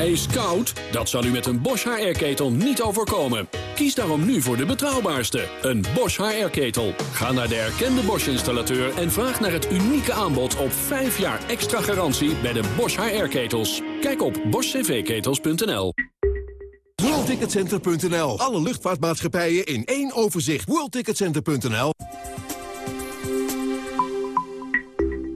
Ijskoud? Dat zal u met een Bosch HR-ketel niet overkomen. Kies daarom nu voor de betrouwbaarste, een Bosch HR-ketel. Ga naar de erkende Bosch-installateur en vraag naar het unieke aanbod op 5 jaar extra garantie bij de Bosch HR-ketels. Kijk op boschcvketels.nl. WorldTicketCenter.nl. Alle luchtvaartmaatschappijen in één overzicht. WorldTicketCenter.nl.